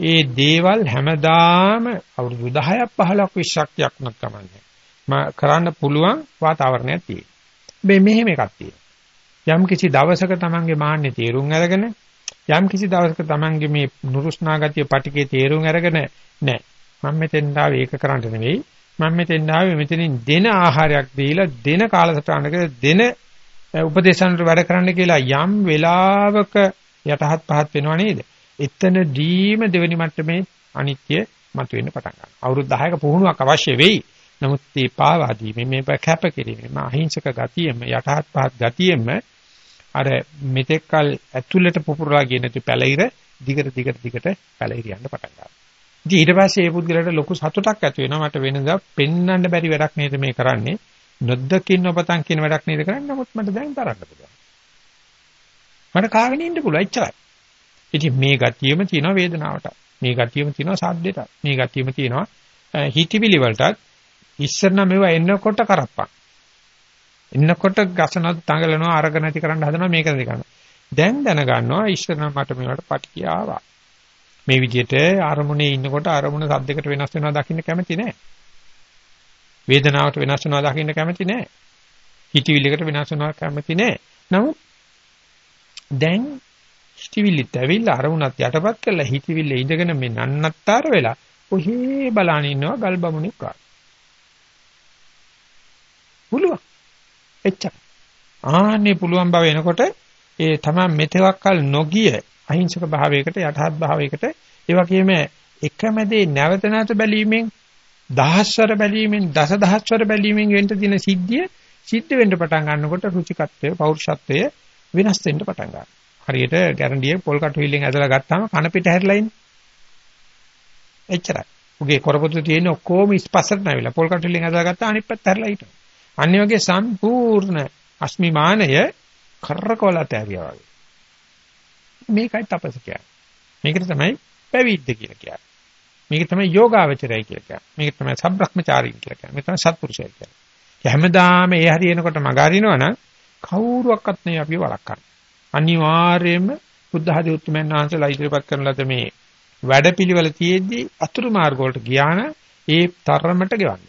ඒ දේවල් හැමදාම අවුරුදු 10ක් 15ක් 20ක් යක්නක් කමන්නේ. කරන්න පුළුවන් වාතාවරණයක් තියෙනවා. මේ මෙහෙම එකක් තියෙනවා. යම් කිසි දවසක Tamange මාන්නේ තේරුම් අරගෙන යම් කිසි දවසක Tamange මේ නුරුස්නා ගතිය පටිකේ තේරුම් අරගෙන නැහැ. මම මෙතෙන් ආවේ ඒක කරන්න නෙවෙයි. මම මෙතෙන් ආවේ මෙතනින් දෙන ආහාරයක් දීලා දෙන කාලසටහනක දෙන උපදේශනට වැඩ කරන්න කියලා යම් වෙලාවක යටහත් පහත් වෙනව නේද? එතනදීම දෙවෙනි මට්ටමේ අනිත්‍ය මතුවෙන්න පටන් ගන්නවා. අවුරුදු 10ක පුහුණුවක් අවශ්‍ය වෙයි. නමුත් මේ පාවාදී මේ කැප කිරීම අහිංසක ගතියෙම යටහත් පහත් ගතියෙම අර මෙතෙක්කල් ඇතුළට පුපුරලා ගිය නැති පැලිර දිගට දිගට දිගට පැලිර යන්න පටන් ගන්නවා. ඉතින් ඊට පස්සේ මේ පුද්ගලයාට ලොකු සතුටක් ඇති වෙනවා මට වෙනදා පෙන්වන්න බැරි වැඩක් නේද මේ කරන්නේ. නොදකින් ඔබතන් කියන වැඩක් නේද කරන්නේ. නමුත් මට දැන් තරන්න පුළුවන්. මට කාගෙන ඉන්න පුළුවන් එච්චරයි. ඉතින් මේ ගතියෙම තියෙනවා වේදනාවට. මේ ගතියෙම තියෙනවා සාද්දයට. මේ ගතියෙම තියෙනවා හිතවිලි වලටත් ඉස්සර නම් මේවා එන්නකොට කරප්පක්. එන්නකොට ගසනත් තඟලනවා අරග නැති කරන්න හදනවා මේක නැති කරනවා. දැන් දැනගන්නවා ඉස්සර නම් මට මේවට පටිකිය ආවා. මේ විදිහට අරමුණේ ඉන්නකොට අරමුණ සද්දයකට වෙනස් වෙනවා දකින්න කැමති නෑ. වේදනාවට වෙනස් වෙනවා දකින්න කැමති නෑ. හිතවිල්ලකට වෙනස් වෙනවා කැමති නෑ. නමුත් දැන් හිතවිල්ලත් ඇවිල්ලා අරමුණත් යටපත් කරලා හිතවිල්ල ඉඳගෙන මේ නන්නත්තර වෙලා ඔහේ බලන ඉන්නවා ගල් බමුණෙක් වගේ. පුළුවන්. එච්චර. ආන්නේ පුළුවන් බව එනකොට ඒ තමයි මෙතෙක්කල් නොගිය අහිංසක භාවයකට යටහත් භාවයකට ඒ වගේම එකම දේ නැවත නැවත බැලීමෙන් දහස්වර බැලීමෙන් දසදහස්වර බැලීමෙන් වෙන්න තියෙන සිද්ධිය සිද්ධ වෙන්න පටන් ගන්නකොට රුචිකත්වය පෞරුෂත්වය වෙනස් වෙන්න පටන් ගන්නවා. හරියට ගැරන්ඩියේ පොල් කටු හිල්ලෙන් ඇදලා ගත්තාම කන පිට හැරිලා ඉන්නේ. එච්චරයි. උගේ කරපොතු තියෙන ඔක්කොම ඉස්පස්සට නැවිලා පොල් කටු හිල්ලෙන් ඇදලා ගත්තා අනිත් පැත්ත හැරිලා හිටනවා. අනිත් වගේ සම්පූර්ණ අස්මිමානය කරකවලට ඇරියා වගේ. මේකයි තපස කියන්නේ. මේකට තමයි පැවිද්ද කියලා කියන්නේ. මේක තමයි යෝගාවචරය කියලා කියන්නේ. මේක තමයි සබ්‍රහ්මචාරීන් කියලා කියන්නේ. මේක තමයි සත්පුරුෂය කියන්නේ. හැමදාම ඒ හරියනකොට මග අරිනවනම් කවුරුවක්වත් නෙවෙයි අපි වළක්වන්නේ. අනිවාර්යයෙන්ම බුද්ධ ආදී උතුම්යන් වහන්සේලා ඉදිරිපත් කරන ලද මේ වැඩපිළිවෙල තියේදී අතුරු මාර්ග වලට ගියාන ඒ තරමට ගෙවන්න.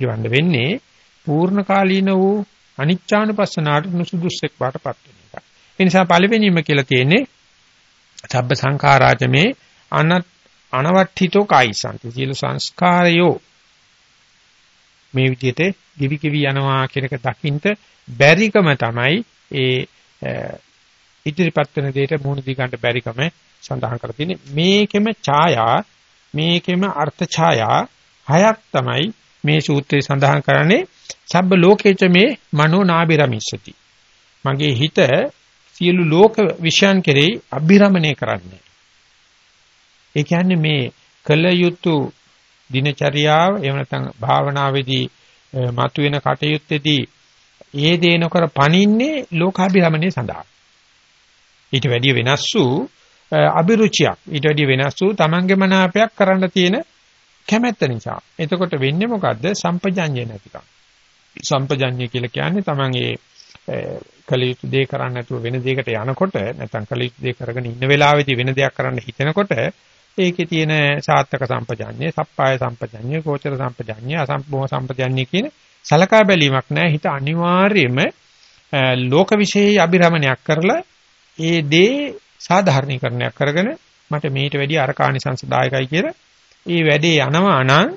ගෙවන්න වෙන්නේ පූර්ණ කාලීන වූ අනිච්චානුපස්සනාට නුසුදුස්සෙක් බාටපත් වෙන එක. ඒ නිසා පළවෙනිම කියලා තියෙන්නේ සබ්බ සංඛාරාජමේ අනත් අනවට්ඨිතෝ කායිසන්ති. සියලු සංස්කාරයෝ මේ විදිහට ගිවි කිවි යනවා කියන එක දකින්න බැරිකම තමයි ඒ ඉදිරිපත් වෙන දෙයට මුහුණ දී ගන්න බැරිකම සඳහන් කරලා තියෙන්නේ. මේකෙම ඡායා මේකෙම අර්ථ ඡායා හයක් තමයි මේ සූත්‍රයේ සඳහන් කරන්නේ සබ්බ ලෝකේච මේ මනෝ නාබිරමිස්සති. මගේ හිත සියලු ලෝක විෂයන් කෙරෙහි අභිරමණය කරන්නේ. ඒ කියන්නේ මේ කල යුතු දිනචරියාව එහෙම නැත්නම් භාවනාවේදී මතුවෙන කටයුත්තේදී ඒ දේ නොකර පණින්නේ ලෝකාභිරමණය සඳහා. ඊට වැඩිය වෙනස් වූ අභිරුචියක් ඊට වැඩිය වෙනස් වූ තමන්ගේ මනාපයක් කරන්න තියෙන කැමැත්ත නිසා. එතකොට වෙන්නේ මොකද්ද? සම්පජඤ්ඤය නැතිකම. සම්පජඤ්ඤය කියලා කියන්නේ තමන් ඒ කලියුතු දේ කරන්න නැතුව වෙන දෙයකට යනකොට නැත්නම් කලියුතු දේ කරගෙන ඉන්න වෙලාවේදී වෙන දෙයක් කරන්න හිතෙනකොට ඒකේ තියෙන සාත්තක සම්පජඤ්ඤය, සප්පාය සම්පජඤ්ඤය, ගෝචර සම්පජඤ්ඤය, අසම්පෝහ සම්පජඤ්ඤය කියන සලකා බැලීමක් නැහැ. හිත අනිවාර්යයෙන්ම ලෝක විශේෂ අභිරමණයක් කරලා ඒ දේ සාධාරණීකරණයක් කරගෙන මට මේට වැඩිය අරකානිසංසදායකයි කියලා ඒ වැඩේ යනවා නම්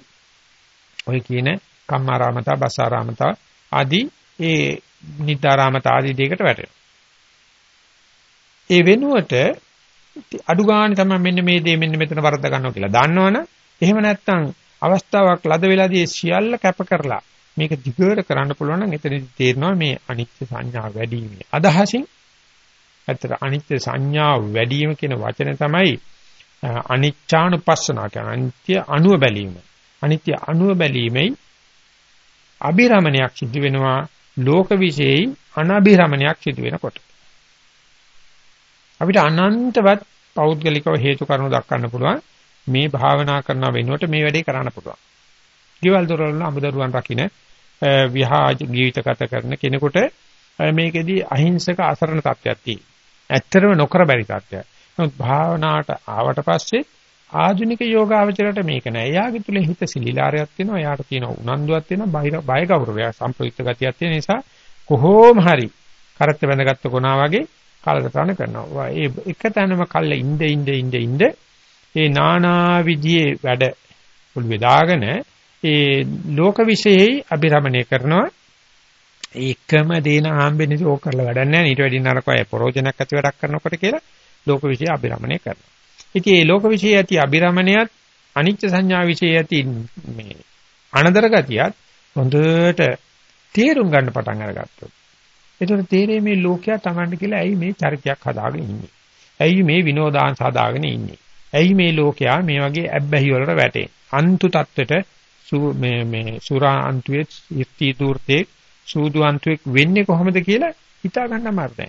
ඔය කියන කම්මාරාමතා, බස්සාරාමතා ආදී ඒ නිද්දාරාමතා ආදී දෙයකට වැටෙනවා. ඒ වෙනුවට අඩු ගන්න තමයි මෙන්න මේ දේ මෙන්න මෙතන වරද්ද ගන්නවා කියලා දන්නවනේ. එහෙම නැත්නම් අවස්ථාවක් ලද වෙලාදී සියල්ල කැප කරලා මේක දිගට කරන්න පුළුවන් නම් එතනදි තේරෙනවා මේ අනිත්‍ය සංඥා වැඩි වීම. අදහසින් ඇත්තට අනිත්‍ය සංඥා වැඩි වීම කියන වචනේ තමයි අනිච්ඡානුපස්සනා කියන අනිත්‍ය අණුව බැලීම. අනිත්‍ය අණුව බැලීමේ අභිරමණයක් සිදු වෙනවා ලෝක විශේෂයි අනභිරමණයක් සිදු වෙනකොට. අපිට අනන්තවත් පෞද්ගලිකව හේතු කාරණා දක්වන්න පුළුවන් මේ භාවනා කරන වෙනුවට මේ වැඩේ කරන්න පුළුවන්. ගෙවල් දොරවල් අමුදරුවන් රකින්න විහාජ ජීවිත ගත කරන කෙනෙකුට මේකෙදී අහිංසක අසරණ තත්ත්වයක් තියෙනවා. ඇත්තටම නොකර බැරි තත්ත්වයක්. නමුත් භාවනාවට ආවට පස්සේ ආධුනික යෝගාවචරයට මේක නෑ. එයාගේ තුල හිත සිලිලාරයක් තියෙනවා. එයාට තියෙන උනන්දුවක් තියෙනවා. බය ගෞරවය සම්ප්‍රයුක්ත ගතියක් තියෙන නිසා කොහොම හරි කරත් බැඳගත්තු කොනා වගේ කාලසටහන කරනවා. ඒ එක තැනම කල්ල ඉඳ ඉඳ ඉඳ ඉඳ ඒ නානා විදියේ වැඩ පොළවේ දාගෙන ඒ ලෝක විශ්ේයි අභිරමණය කරනවා. ඒකම දේන ආම්බෙන්නේ ඕක කරලා වැඩක් නැහැ. ඊට වැඩි නරකයි ප්‍රෝජනක් ඇති වැඩක් කරනකොට කියලා ලෝක විශ්ේ අභිරමණය කරනවා. ඉතින් මේ ලෝක විශ්ේ ඇති අභිරමණයත් අනිත්‍ය සංඥා විශ්ේ ඇති මේ අනදර ගතියත් හොඳට තේරුම් ගන්න පටන් අරගත්තොත් එතකොට තේරෙන්නේ මේ ලෝකයා Tamanට කියලා ඇයි මේ චරිතයක් හදාගෙන ඉන්නේ? ඇයි මේ විනෝදාංශ හදාගෙන ඉන්නේ? ඇයි මේ ලෝකයා මේ වගේ ඇබ්බැහි වලට වැටෙන්නේ? අන්තු තත්වෙට මේ මේ සුරා අන්තුවේ ඉර්ති දූර්තේ සූදු අන්තුවෙක් වෙන්නේ කොහොමද කියලා හිතා ගන්න අමාරුයි.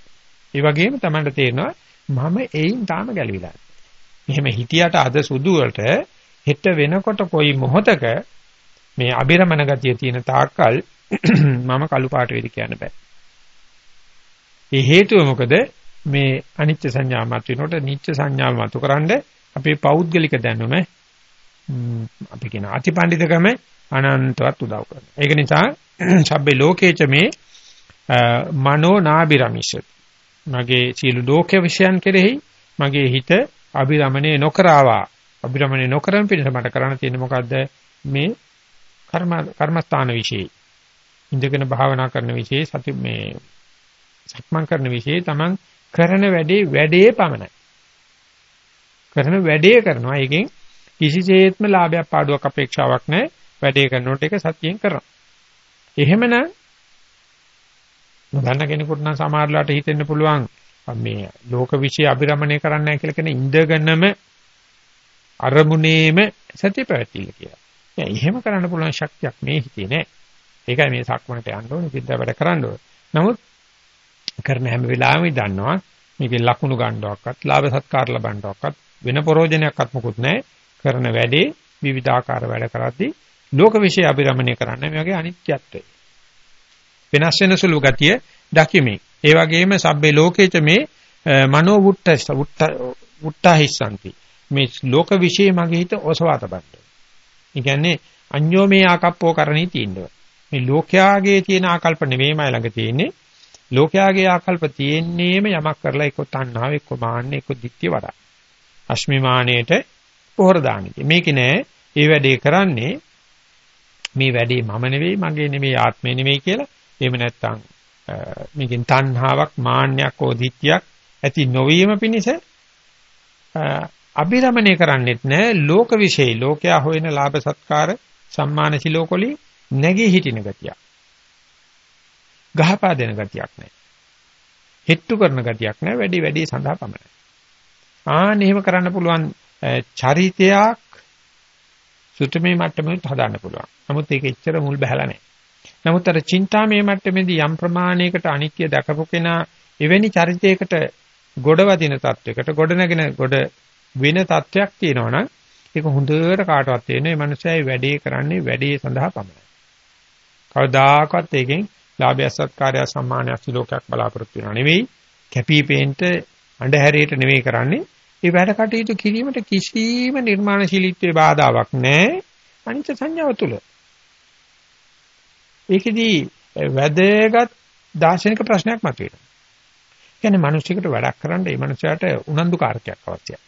ඒ වගේම Tamanට තේරෙනවා මම එයින් තාම ගැලවිලා මෙහෙම හිටියට අද සුදු වලට හෙට වෙනකොට කොයි මොහතක මේ අබිරමණ ගතිය තියෙන තාක්කල් මම කළු පාට වෙදි කියන්න බෑ. ඒ හේතුව මොකද මේ අනිත්‍ය සංඥා මත වෙනකොට නිත්‍ය සංඥාව මතුකරනද අපේ පෞද්ගලික දැනුම අපි කියන අතිපණ්ඩිතකම අනන්තවත් උදව් කරනවා. ඒක නිසා සබ්බේ ලෝකේච මේ මනෝ නාබිරමිෂ මගේ සියලු ලෝක විශ්යන් කෙරෙහි මගේ හිත අබිරමණය නොකරවා අබිරමණය නොකරන පිණිස මට කරන්න තියෙන්නේ මොකද්ද මේ කර්ම කර්මස්ථාන વિશે ඉඳගෙන භාවනා කරන વિશે සති මේ සක්මන් කරන વિશે තමන් කරන වැඩේ වැඩේ පමණයි. කරන වැඩේ කරනවා. ඒකෙන් කිසිසේත්ම ලාභයක් පාඩුවක් අපේක්ෂාවක් නැහැ. වැඩේ කරනකොට ඒක සතියෙන් කරනවා. එහෙමනම් නොදන්න කෙනෙකුට නම් සමහරලාට හිතෙන්න පුළුවන් මේ ලෝක විශ්ය අභිරමණය කරන්න නැහැ කියලා කියන ඉඳගෙනම අරමුණේම සත්‍ය පැවැත්තිල කියලා. දැන් එහෙම කරන්න පුළුවන් ශක්තියක් මේ හිතේ නැහැ. ඒකයි මේ සක්මනට යන්න ඕනේ, පිටද වැඩ කරන්න ඕනේ. නමුත් කරන හැම වෙලාවෙම දන්නවා මේකේ ලකුණු ගන්නවක්වත් ලාභ සත්කාර ලබන්නවක්වත් වෙන ප්‍රෝජනයක්වත් මොකුත් නැහැ කරන වැඩේ විවිධාකාර වැඩ කරද්දී ලෝක විශ්ය අභිරමණය කරන්න මේ වගේ අනිත්‍යත්වය වෙනස් වෙන සුළු ගතිය දකිමි ඒ වගේම සබ්බේ ලෝකේච මේ මනෝ වුට්ට වුට්ටා හිස්සන්ති මේ ලෝක විශ්ය මගේ හිත ඔසවා තබන්න. ඒ කියන්නේ අඤ්ඤෝ මේ ආකප්පෝ කරණී තියෙනවා. මේ ලෝකයාගේ තියෙන ආකල්ප නෙවෙයි මයි ළඟ තියෙන්නේ ලෝකයාගේ ආකල්ප තියෙන්නේම යමක් කරලා එක්ක තණ්හාව එක්ක මාන්න එක්ක ditthිය වඩා. අශ්මිමානයේට පොහොර දාන්නේ. මේක නෑ ඒ වැඩේ කරන්නේ මේ වැඩේ මම නෙවෙයි මගේ නෙවෙයි ආත්මේ නෙවෙයි කියලා. එහෙම නැත්නම් මේකෙන් තණ්හාවක් මාන්නයක් හෝ ditthියක් ඇති නොවීම පිණිස අභිරමණය කරන්නෙත් නෑ ලෝක විශේෂ ලෝකයා හොයන ලාභ සත්කාර සම්මාන සිලෝකොලි නැගී හිටින ගතියක්. ගහපා දෙන ගතියක් නැහැ. හෙට්ටු කරන ගතියක් නැහැ. වැඩි වැඩි සඳහා පමණයි. ආන්න එහෙම කරන්න පුළුවන් චරිතයක් සුතමේ මට්ටමෙත් හදාන්න පුළුවන්. නමුත් ඒක එච්චර මුල් බහැලා නැහැ. නමුත් අර චින්තාමේ මට්ටමේදී යම් ප්‍රමාණයකට අනිත්‍ය දකපු කෙනා එවැනි චරිතයකට ගොඩවදින තත්වයකට ගොඩ නැගෙන ගොඩ වෙන තත්වයක් තියෙනවනම් ඒක හොඳට කාටවත් තේරෙන්නේ මේ මනුස්සයයි වැඩේ කරන්නේ වැඩේ සඳහා පමණයි. කවදාකවත් ඒකෙන් ලාභය සත්කාරය සම්මානයක් සිලෝකයක් බලාපොරොත්තු වෙනා නෙවෙයි කැපිපේන්ට අඳුරේට නෙවෙයි කරන්නේ ඒ වැඩ කටයුතු කිරීමට කිසිම නිර්මාණශීලීත්වයේ බාධාවක් නැහැ. අනිත්‍ය සංඥාව තුල ඒකෙදී වැදගත් දාර්ශනික ප්‍රශ්නයක් මතුවෙනවා. කියන්නේ මිනිස්සුන්ට වැඩක් කරන්න ඒ මනුස්සයාට උනන්දුකාරකයක් අවශ්‍යයි.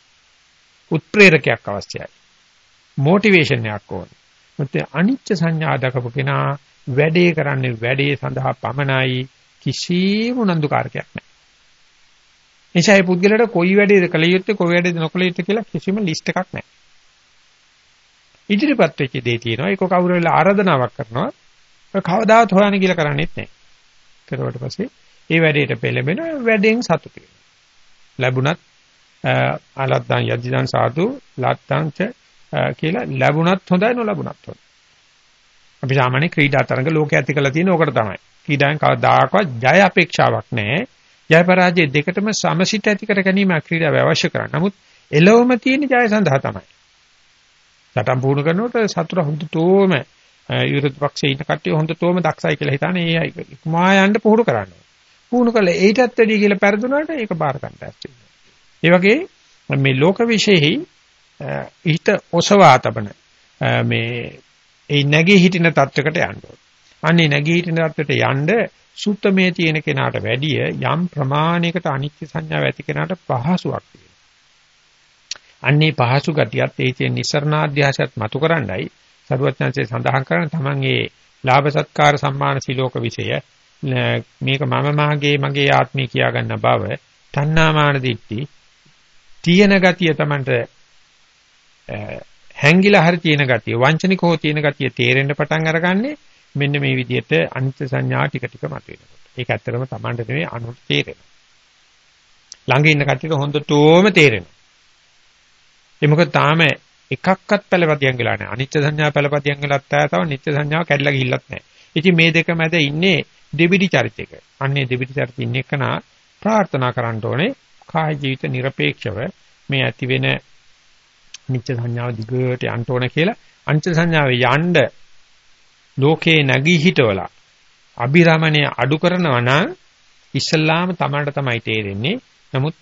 උත්ප්‍රේරකයක් අවශ්‍යයි. මොටිවේෂන් එකක් ඕනේ. මොකද අනිත්‍ය සංඥා දකපු කෙනා වැඩේ කරන්නේ වැඩේ සඳහා පමණයි. කිසිම උනන්දුකාරකයක් නැහැ. එනිසා මේ පුද්ගලයාට කොයි වැඩේද කළ යුත්තේ කොයි වැඩේද නොකළ යුත්තේ කියලා කිසිම ලිස්ට් එකක් නැහැ. ඉදිරිපත් වෙච්ච දේ තියෙනවා. ඒක කවුරු වෙලා ආරාධනාවක් කරනවා. ඔය කවදාවත් හොයන්න කියලා කරන්නේත් නැහැ. කරුවට පස්සේ ඒ වැඩේට පෙළඹෙන වැඩෙන් සතුටු වෙනවා. ලැබුණත් අලද්දන් යදිදන් සාදු ලත්තංච කියලා ලැබුණත් හොඳයි නොලැබුණත් හොඳයි. අපි සාමාන්‍ය ක්‍රීඩා තරඟ ලෝකයේ ඇති කරලා තියෙන ඕකට තමයි. ක්‍රීඩාවෙන් කවදාකවත් ජය අපේක්ෂාවක් නැහැ. ජය පරාජය දෙකටම සමසිත ඇති කර ගැනීම ක්‍රීඩාව අවශ්‍ය කරන්නේ. නමුත් එළවම තියෙන ජය සඳහා තමයි. සටන් පුහුණු කරනකොට සතුර හුදුතෝම විරුද්ධ පක්ෂයේ ඉන්න කට්ටිය හොඳටම දක්ෂයි කියලා හිතානේ ඒ අය ඉක්මවා යන්න පුහුණු කරනවා. පුහුණු කළා ඊටත් වැඩි කියලා පෙරදුනාට ඒක බාර ගන්න ඇස්ති. ඒ වගේ මේ ලෝක විශේෂෙහි ඊට ඔසවා තබන මේ ඒ නැගී හිටින තත්වයකට යන්න ඕනේ. අන්නේ නැගී හිටින තත්වයට යන්න සුත්තමේ තියෙන කෙනාට වැඩිය යම් ප්‍රමාණයකට අනිත්‍ය සංඥාව ඇති කෙනාට පහසුවක් තියෙනවා. අන්නේ පහසු ගතියත් ඒ තියෙන නිසරණාධ්‍යාසයත් මතු කරන්නයි සරුවත්ඥාන්සේ සඳහන් කරන තමන් ඒ ලාභ සත්කාර සම්මාන සිලෝක විෂය මේක මම මාගේ මගේ ආත්මය කියා ගන්න බව තණ්හාමාන දිට්ටි තියෙන ගතිය තමන්ට හැංගිලා හරි තියෙන ගතිය වංචනිකෝ තියෙන ගතිය තේරෙන්න පටන් අරගන්නේ මෙන්න මේ විදිහට අනිත්‍ය සංඥා ටික ටික මතුවෙනකොට ඒක ඇත්තටම Tamanට නෙවෙයි අනුන්ට තේරෙනවා. ළඟ ඉන්න කට්ටියට හොඳටම තේරෙනවා. ඒ මොකද තාම එකක්වත් පළපතියන් වෙලා නැහැ. අනිත්‍ය සංඥා පළපතියන් වෙලත් නැහැ තව නිත්‍ය සංඥාව කැඩලා ගිහිල්ලත් නැහැ. ඉතින් මේ දෙක මැද ඉන්නේ දෙබිඩි චරිතයක. අන්නේ දෙබිඩි චරිතය ඉන්න එකනා ප්‍රාර්ථනා කරන්න ඕනේ කාය ජීවිත নিরপেক্ষව මේ ඇති වෙන නිත්‍ය සංඥාව දිගට යන්න ඕන කියලා. අනිත්‍ය සංඥාවේ යන්න ලෝකේ නැගී හිටවලා අභිරමණය අඩු කරනවා නම් ඉස්සල්ලාම තමන්ට තමයි තේරෙන්නේ. නමුත්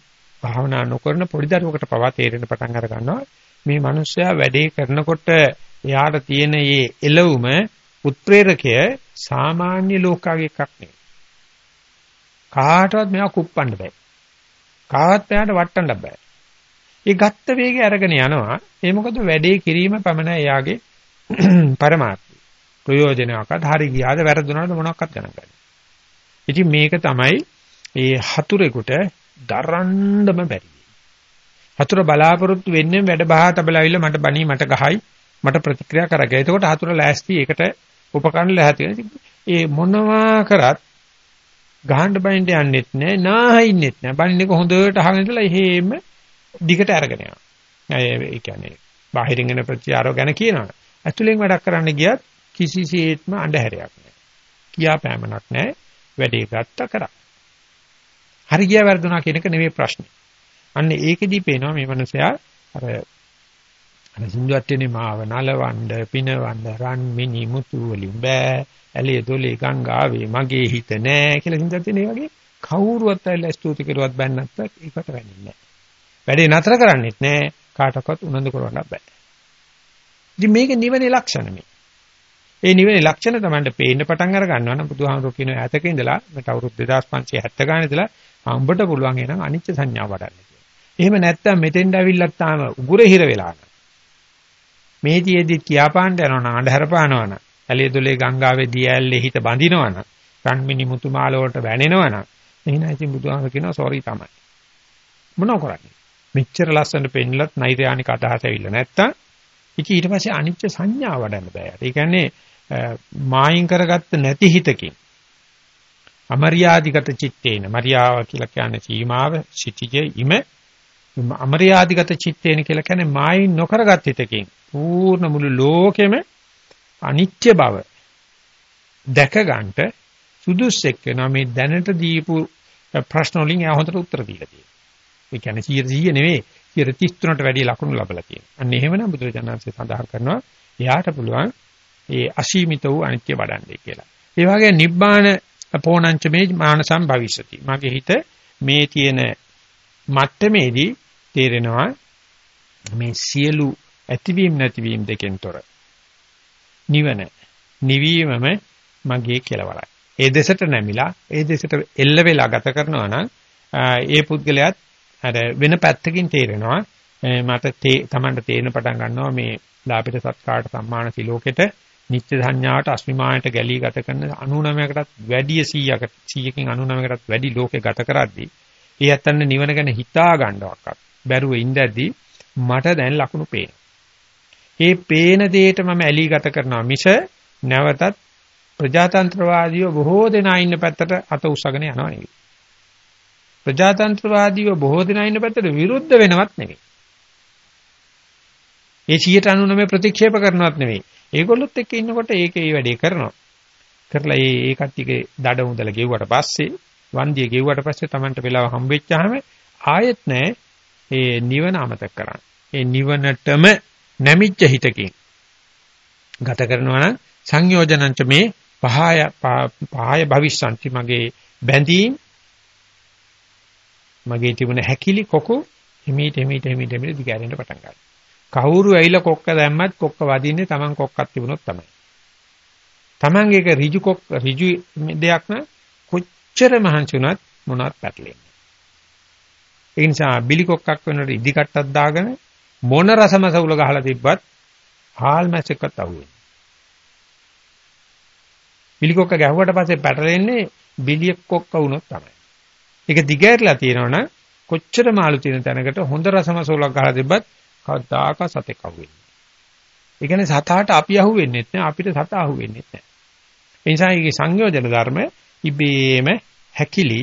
භාවනා නොකරන පොඩි දරුවකට පවා තේරෙන්න පටන් අර ගන්නවා. මේ මිනිස්සයා වැඩේ කරනකොට එයාට තියෙන මේ එළවුම උත්ප්‍රේරකය සාමාන්‍ය ලෝකාගේ එකක් නෙවෙයි. කාටවත් මේවා කුප්පන්න බෑ. කාවත් එයාට වටන්න බෑ. ඒ ගත්ත වේගය අරගෙන යනවා. ඒ මොකද වැඩේ කිරීම පමණ එයාගේ පරමාර්ථය. ප්‍රයෝජනයක්වත් හරි ගියාද වැරදුනාද මොනවක්වත් ගණන් ගන්න. ඉතින් මේක තමයි මේ හතුරෙකුට දරන්නම බැරි. හතුර බලාපොරොත්තු වෙන්නේ වැඩ බහා තබලාවිල්ල මට බණී මට ගහයි මට ප්‍රතික්‍රියා කරගෑ. එතකොට හතුර ලෑස්ති ඒකට උපකරණ ලැහැති ඒ මොනවා කරත් ගහන්න බයින්ද යන්නෙත් නෑ නාහින්නෙත් නෑ. බණින්න එක හොඳට අහගෙන ඉඳලා එහෙම දිගට අරගෙන යනවා. ඒ කියන්නේ බාහිරින් එන ප්‍රතිචාරව ගැන කියනවා. ඇතුලෙන් වැඩක් කරන්න ගියත් කිසිසේත්ම අඳුරයක් නෑ. කියා පෑමනක් නෑ. වැඩේ ගත්ත කරා. හරි ගියා වැරදුනා කියන එක නෙමෙයි ප්‍රශ්නේ. අන්න ඒකෙදි පේනවා මේ මනුස්සයා අර අර සින්දුවට්ටේනේ මාව නලවන්න පිනවන්න රන් මිනි මුතු වලින් බෑ ඇලිය දොලේ ගංගාවේ මගේ හිත නෑ කියලා සින්දුවට්ටේ මේ වගේ කවුරුවත් ඇවිල්ලා ස්තුති කරුවත් බැන්නත් ඒකට වෙන්නේ නෑ. වැඩේ නතර කරන්නෙත් නෑ කාටවත් උනන්දු කරවන්න බෑ. ඉතින් මේක නිවනේ ලක්ෂණ මේ. ඒ නිවනේ ලක්ෂණ තමයි පේන්න පටන් අර ගන්නවා නම් බුදුහාමුදුරු කියන ඈතක ඉඳලා මට අවුරුදු 2570 ගාන ඉඳලා අඹට පුළුවන් එනං අනිච්ච සංඥාව වඩන්න කියලා. එහෙම නැත්තම් මෙතෙන්ට ඇවිල්ලත් තාම උගුර හිර වෙලා නැහැ. මේතියෙදි කියාපාන්න යනවා නම් අඳුර පානවා නම් ඇලියදුලේ ගංගාවේ දියැල්ලේ හිත බඳිනවා නම් රන්මිනි මුතුමාල වලට වැනෙනවා නම් එහෙනම් ඉතින් බුදුහාමුදුරු කියනවා සෝරි තමයි. මොනව කරන්නේ? මෙච්චර ලස්සනට පෙන්නලත් නෛර්යානික අදහස ඇවිල්ලා නැත්තම් ඉතින් ඊට පස්සේ අනිච්ච සංඥා වඩන්න බෑ. ඒ කියන්නේ මායින් කරගත්ත නැති හිතකින් අමරියාදිගත චිත්තේන මරියාව කියලා කියන්නේ සීමාව සිටිජේ ඉම අමරියාදිගත චිත්තේන කියලා කියන්නේ මායින් නොකරගත් හිතකින් පූර්ණ මුළු ලෝකෙම අනිත්‍ය බව දැක ගන්නට සුදුස්සෙක් වෙනවා මේ දැනට දීපු ප්‍රශ්න වලින් එයා හොඳට උත්තර දීලා තියෙනවා. ඒ කියන්නේ 100 නෙවෙයි 33ට වැඩි ලකුණු ලැබලා තියෙනවා. අන්න එහෙමනම් බුදුරජාණන්සේ සඳහන් කරනවා එයාට පුළුවන් ඒ අසීමිත වූ අනිත්‍ය වඩන්නේ කියලා. ඒ වගේ නිබ්බාන පෝණංච මේ මානසම් භවිෂති. මගේ හිත මේ තියෙන මට්ටමේදී තේරෙනවා මේ සියලු ඇතිවීම නැතිවීම දෙකෙන් තොර නිවන නිවීමම මගේ කෙලවරයි. ඒ දෙසට නැමිලා ඒ දෙසට එල්ල වෙලා ගත කරනවා නම් ඒ පුද්ගලයාත් අර වෙන පැත්තකින් තේරෙනවා මට තමන්ට තේරෙන පටන් ගන්නවා මේ ලාභිත සත්කාරට සම්මාන සිලෝකෙට නිත්‍ය සංඥාවට අස්මිමානයට ගැලී ගත කරන 99කටත් වැඩි 100කට 100කින් 99කටත් වැඩි ලෝකේ ගත කරද්දී ඒ ඇත්තන්න නිවන ගැන හිතා ගන්නවක්වත් බැරුව ඉඳද්දී මට දැන් ලකුණු පේනවා. ඒ පේන දෙයට මම ඇලී ගත කරනවා මිස නැවතත් ප්‍රජාතන්ත්‍රවාදීව බොහෝ දෙනා ඉන්න පැත්තට අත උස්සගෙන යනවා නෙවෙයි. ප්‍රජාතන්ත්‍රවාදීව බොහෝ දෙනා ඉන්න පැත්තට විරුද්ධ වෙනවත් නෙවෙයි. ඒ 99 ප්‍රතික්ෂේප කරනවත් නෙවෙයි. ඒගොල්ලොත් එක්ක ඉන්නකොට ඒකේ ඒ වැඩේ කරනවා. කරලා ඒ ඒ කට්ටියගේ දඩ මුදල ගෙව්වට පස්සේ වන්දිය ගෙව්වට පස්සේ Tamanට වෙලාව හම්බෙච්චාම ආයෙත් නැහැ ඒ නිවන අමතක කරන්න. ඒ නිවනටම නැමිච්ච හිතකින් ගත කරනවා නම් සංයෝජනංච මේ පහය පහය භවිස්සන්ති මගේ බැඳීම් මගේ තිබුණ හැකිලි කොකු හිමීට හිමීට හිමීට හිමීට දිගහැරෙන්න පටන් ගන්නවා. කවුරු ඇවිල්ලා කොක්ක දැම්මත් කොක්ක වදින්නේ Taman කොක්කක් තිබුණොත් තමයි. Taman එක ඍජු කොක් ඍජු දෙයක් න කොච්චර මහන්සි වුණත් මොනවත් පැටලෙන්නේ. ඒ නිසා බිලි කොක්කක් වෙනකොට ඉදි කට්ටක් දාගෙන මොන රසමසවුල ගහලා තිබ්බත් හාල් මැස්සෙක්වත් අහුවෙන්නේ. බිලි කොක්ක ගැහුවට පස්සේ පැටලෙන්නේ බිලිය කොක්ක වුණොත් තමයි. ඒක දිගහැරලා තියෙනවනම් කොච්චර මාළු තියෙන තැනකට හොඳ රසමසවුලක් ගහලා තිබ්බත් කවදාක සතෙක් අහුවෙන්නේ. ඒ කියන්නේ සතාට අපි අහුවෙන්නේ නැහැ අපිට සතා අහුවෙන්නේ නැහැ. ඒ නිසා මේ සංයෝජන ධර්ම ඉබේම හැකිලි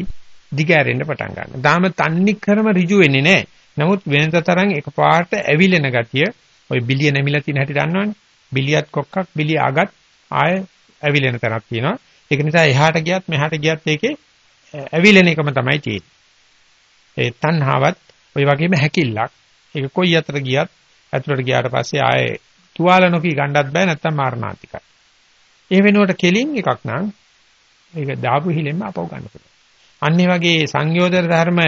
දිගෑරෙන්න පටන් ගන්නවා. ධාම තන්නි ක්‍රම ඍජු වෙන්නේ නැහැ. නමුත් වෙනත තරම් එකපාරට ඇවිලෙන ගතිය ඔය බිලිය නැමිලා තියෙන හැටි දන්නවනේ. බිලියත් කොක්කක් බිලිය අගත් ආය ඇවිලෙන තරක් තියෙනවා. ඒක නිසා එහාට ගියත් මෙහාට ගියත් ඒකේ ඇවිලෙන එකම තමයි තියෙන්නේ. ඒ තණ්හාවත් ওই වගේම හැකිල්ලක්. ඒක කොයි අතර ගියත් ඇතුළට ගියාට පස්සේ ආයේ තුවාල නොකී ගණ්ඩත් බෑ නැත්තම් මාරණාතිකයි. ඒ වෙනුවට කෙලින් එකක් නම් ඒක දාපු හිලෙන්ම අපව ගන්න පුළුවන්. අන්න වගේ සංයෝජන ධර්ම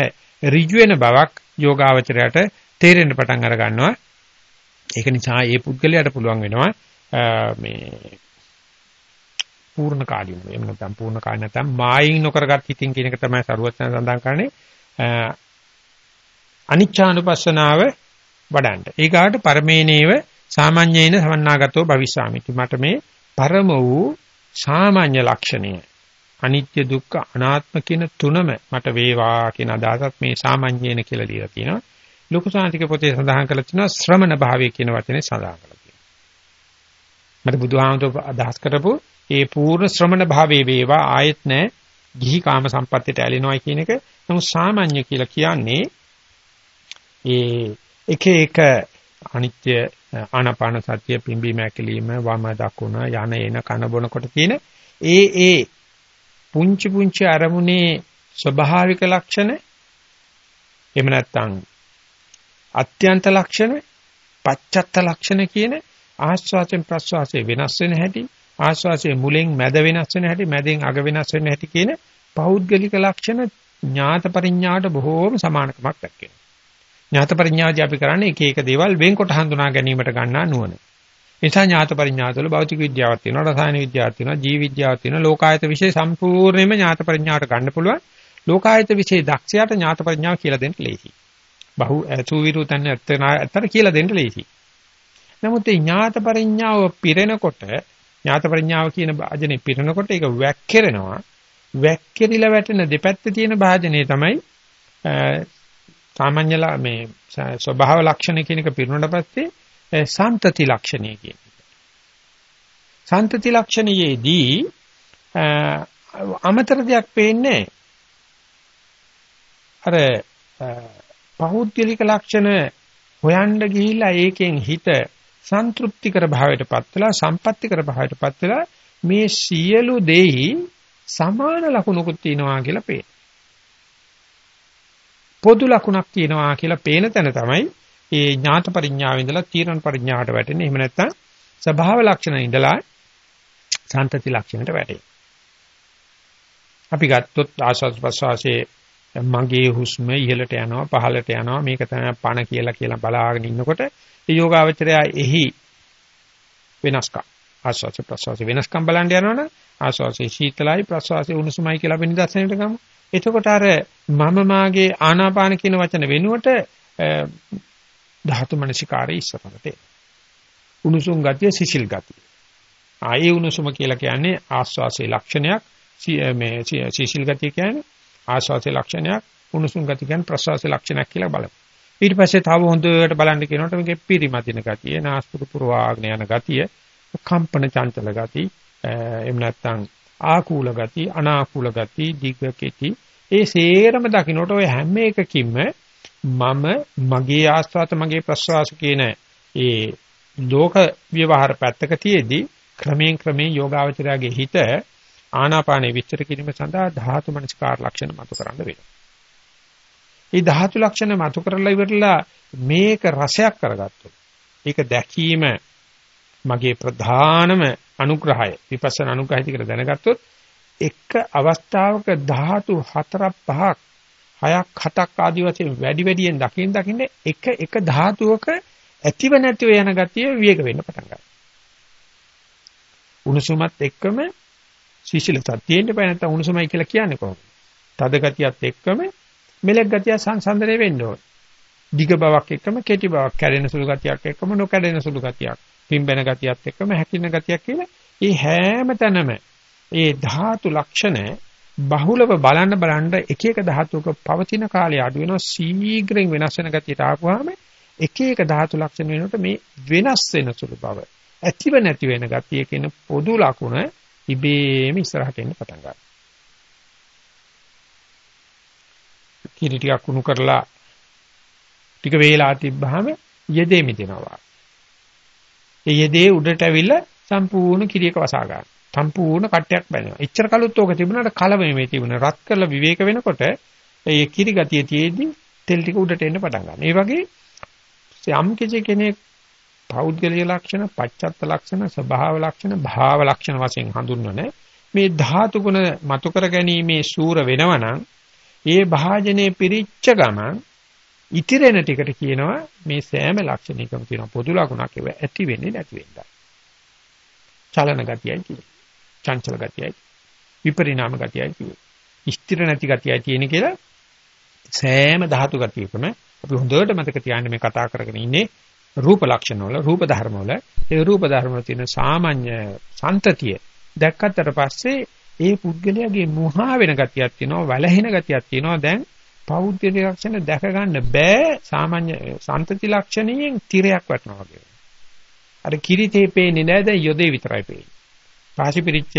ඍජු වෙන බවක් යෝගාවචරයට තේරෙන්න පටන් අර ගන්නවා. ඒක නිසා ඒ පුද්ගලයාට පුළුවන් වෙනවා මේ පූර්ණ කාලියම එහෙම නැත්නම් පූර්ණ කාලිය නැත්නම් මායින් නොකරගත් හිතින් කියන එක තමයි සරුවචන සඳහන් කරන්නේ අනිච්චානුපස්සනාව වඩන්න. ඊගාට පරමේනේව සාමාන්‍යයෙන් සමන්නාගතෝ භවිස්සාමිති. මට මේ පරම වූ සාමාන්‍ය ලක්ෂණය අනිත්‍ය දුක්ඛ අනාත්ම කියන තුනම මට වේවා කියන අදහසත් මේ සාමාන්‍යයෙන් කියලා ලියලා තියෙනවා. ලෝක සාන්තික පොතේ සඳහන් කරලා තියෙනවා ශ්‍රමණ භාවය කියන වචනේ සඳහන් කරලා තියෙනවා. මට බුදුහාමුදුරුවෝ අදහස් කරපු ඒ පූර්ණ ශ්‍රමණ භාවයේ වේවා ආයෙත් නැහැ ගිහි කාම සම්පත්තියට ඇලෙනවයි කියන එක. නමුත් සාමාන්‍ය කියලා කියන්නේ ඒ එක එක අනිත්‍ය ආනාපාන සතිය පිම්බි මැකිලිම වම දකුණ යන එන කන බොනකොට තියෙන ඒ ඒ පුංචි පුංචි අරමුණේ ස්වභාවික ලක්ෂණ එහෙම නැත්නම් අත්‍යන්ත ලක්ෂණ පච්චත්ත ලක්ෂණ කියන ආස්වාසයෙන් ප්‍රස්වාසයේ වෙනස් වෙන හැටි ආස්වාසයේ මුලින් මැද වෙනස් වෙන හැටි මැදෙන් අග වෙනස් වෙන හැටි කියන පෞද්ගලික ලක්ෂණ ඥාත පරිඥාට බොහෝම සමානකමක් දක්වනවා. ඥාත පරිඥාදී අපි කරන්නේ එක එක දේවල් වෙන්කොට හඳුනා ගැනීමට ගන්නා නුවණ. නිසා ඥාත පරිඥාතුල භෞතික විද්‍යාවක් තියෙනවා, රසායන විද්‍යාවක් තියෙනවා, ජීව විද්‍යාවක් තියෙනවා, ලෝකායත විෂය සම්පූර්ණයෙන්ම ඥාත පරිඥාවට ගන්න පුළුවන්. ලෝකායත විෂය දක්ෂයාට ඥාත පරිඥාව කියලා දෙන්න ලේසියි. බහු සූවිරු තන්න ඇත්තට කියලා දෙන්න ලේසියි. නමුත් මේ ඥාත පරිඥාව පිරෙනකොට ඥාත පරිඥාව කියන භාජනේ පිරෙනකොට ඒක වැක්කිරෙනවා. වැක්කිරිලා වැටෙන දෙපැත්තේ තියෙන භාජනේ තමයි සාමාන්‍යලා මේ ස්වභාව ලක්ෂණ කියන එක පිරුණාට පස්සේ සන්තති ලක්ෂණය කියන එක. සන්තති ලක්ෂණයේදී අමතර දෙයක් පේන්නේ අර පෞද්ගලික ලක්ෂණ හොයන්න ගිහිල්ලා ඒකෙන් හිත සන්තුප්තිකර භාවයටපත් වෙලා සම්පත්‍තිකර භාවයටපත් වෙලා මේ සියලු දෙයි සමාන ලකුණුකුත් තියෙනවා කියලා පේනවා. පොදු ලකුණක් තියෙනවා කියලා පේන තැන තමයි මේ ඥාත පරිඥාවෙන් ඉඳලා තීරණ පරිඥාවට වැටෙන්නේ. එහෙම නැත්නම් ස්වභාව ලක්ෂණ ඉඳලා සන්තති ලක්ෂණයට වැටෙන්නේ. අපි ගත්තොත් ආස්වාද ප්‍රසවාසයේ මගේ හුස්ම ඉහළට යනවා පහළට යනවා මේක තමයි පණ කියලා කියලා බලාගෙන ඉන්නකොට ඒ යෝගාවචරය එහි වෙනස්කම් ආස්වාද ප්‍රසවාසයේ වෙනස්කම් බලන්න යනවනේ ආස්වාදයේ සීතලයි ප්‍රසවාසයේ උණුසුමයි කියලා අපි නිදර්ශනයට ගමු. එතකොට අර මම මාගේ ආනාපාන කියන වචන වෙනුවට ධාතු මනසිකාරය ඉස්සරහට උණුසුම් ගතිය සිසිල් ගතිය. ආයේ උණුසුම කියලා කියන්නේ ආස්වාසේ ලක්ෂණයක් මේ සිසිල් ගතිය කියන්නේ ආස්වාසේ ලක්ෂණයක් උණුසුම් ගති කියන්නේ ප්‍රසවාසයේ ලක්ෂණයක් කියලා බලමු. ඊට පස්සේ තව හොඳට බලන්න කියනකොට මේකේ පිරිමදින ගතිය, නාස්පුඩු පුරවාගෙන යන ගතිය, කම්පන චංචල ගතිය, එහෙම නැත්නම් ආකූල ගති, අනාකූල ගති, දිග කෙටි ඒ සේරම දකින්නට ඔය හැම එකකින්ම මම මගේ ආස්වාද මගේ ප්‍රසවාස කියන ඒ ලෝක ව්‍යවહાර පැත්තක තියේදී ක්‍රමයෙන් ක්‍රමයෙන් යෝගාවචරයාගේ හිත ආනාපානේ විස්තර කිරීම සඳහා ධාතු මනස්කාර ලක්ෂණ මතු කරන්න වෙනවා. මේ ධාතු ලක්ෂණ මතු කරලා ඉවරලා මේක රසයක් කරගත්තොත් ඒක දැකීම මගේ ප්‍රධානම අනුග්‍රහය විපස්සනා අනුග්‍රහය කියලා දැනගත්තොත් එක අවස්ථාවක ධාතු හතරක් පහක් හයක් හතක් ආදි වශයෙන් වැඩි වැඩියෙන් දකින් දකින්න එක එක ධාතුවක ඇතිව නැතිව යන ගතිය විවේක වෙන්න පටන් ගන්නවා. උණුසුමත් එක්කම සීශලතාවක් තියෙන්න බෑ නැත්නම් උණුසුමයි කියලා කියන්නේ කොහොමද? තද ගතියත් එක්කම මෙලෙක් ගතිය සංසන්දනය වෙන්න ඕන. දිග බවක් එක්කම කෙටි බවක් කැඩෙන සුළු ගතියක් එක්කම නොකැඩෙන සුළු ගතියක්. පිම්බෙන ගතියත් එක්කම හැකින ගතියක් කියලා. මේ හැම තැනම ඒ ධාතු ලක්ෂණ බහුලව බලන්න බලන්න එක එක ධාතුක පවතින කාලය අඩු වෙනවා ශීඝ්‍රයෙන් වෙනස් වෙන ගතියට ආපුවාම එක එක ධාතු ලක්ෂණ වෙනකොට මේ වෙනස් වෙන සුළු බව ඇතිව නැති වෙන ගතිය කියන පොදු ලක්ෂණ ඉබේම ඉස්සරහට එන්න පටන් ගන්නවා. කිරි ටිකක් කුණු කරලා ටික වේලා තිබ්බහම යෙදේ මිදෙනවා. ඒ යෙදේ උඩට ඇවිල්ලා සම්පූර්ණ කිරියක වසා ගන්නවා. සම්පූර්ණ කට්ටයක් බැලනවා. එච්චර කලුත් ඕක තිබුණාට කලවෙ මේ තිබුණ රත් කරලා විවේක වෙනකොට ඒ කිරි ගතිය තියේදී තෙල් ටික උඩට එන්න පටන් ගන්නවා. ඒ වගේ යම් කෙනෙක් පෞද්ගලික ලක්ෂණ, පච්චත්ත ලක්ෂණ, ස්වභාව ලක්ෂණ, භාව ලක්ෂණ වශයෙන් හඳුන්වන මේ ධාතු ගුණ මතු කර ගැනීමේ සූර වෙනවනම් ඒ භාජනයේ පිරිච්ච ගමන් ඉතිරෙන ටිකට කියනවා මේ සෑම ලක්ෂණයකම තියෙන පොදු ලකුණක් ඒව ඇති වෙන්නේ නැති වෙන්නයි. චලන ගතියයි කියන්නේ. චංචල ගතියයි. විපරිණාම ගතියයි කියන්නේ. ස්ථිර නැති ගතියයි තියෙන කියලා සෑම ධාතු ගතියකම අපි හොඳට මතක තියාගන්න මේ කතා කරගෙන ඉන්නේ රූප ලක්ෂණ වල රූප ධර්ම වල ඒ රූප ධර්ම වල තියෙන සාමාන්‍ය සන්තතිය දැක්කට පස්සේ ඒ පුද්ගලයාගේ මුහා වෙන ගතියක් තියෙනවා වැළහෙන ගතියක් තියෙනවා දැන් පෞද්ගලික ලක්ෂණ දැක ගන්න බෑ සාමාන්‍ය සන්තති ලක්ෂණයෙන් තිරයක් වටනවා වගේ. අර කිරිතේ පේන්නේ නෑ දැන් යොදේ විතරයි පේන්නේ. පාසි පිරිච්ච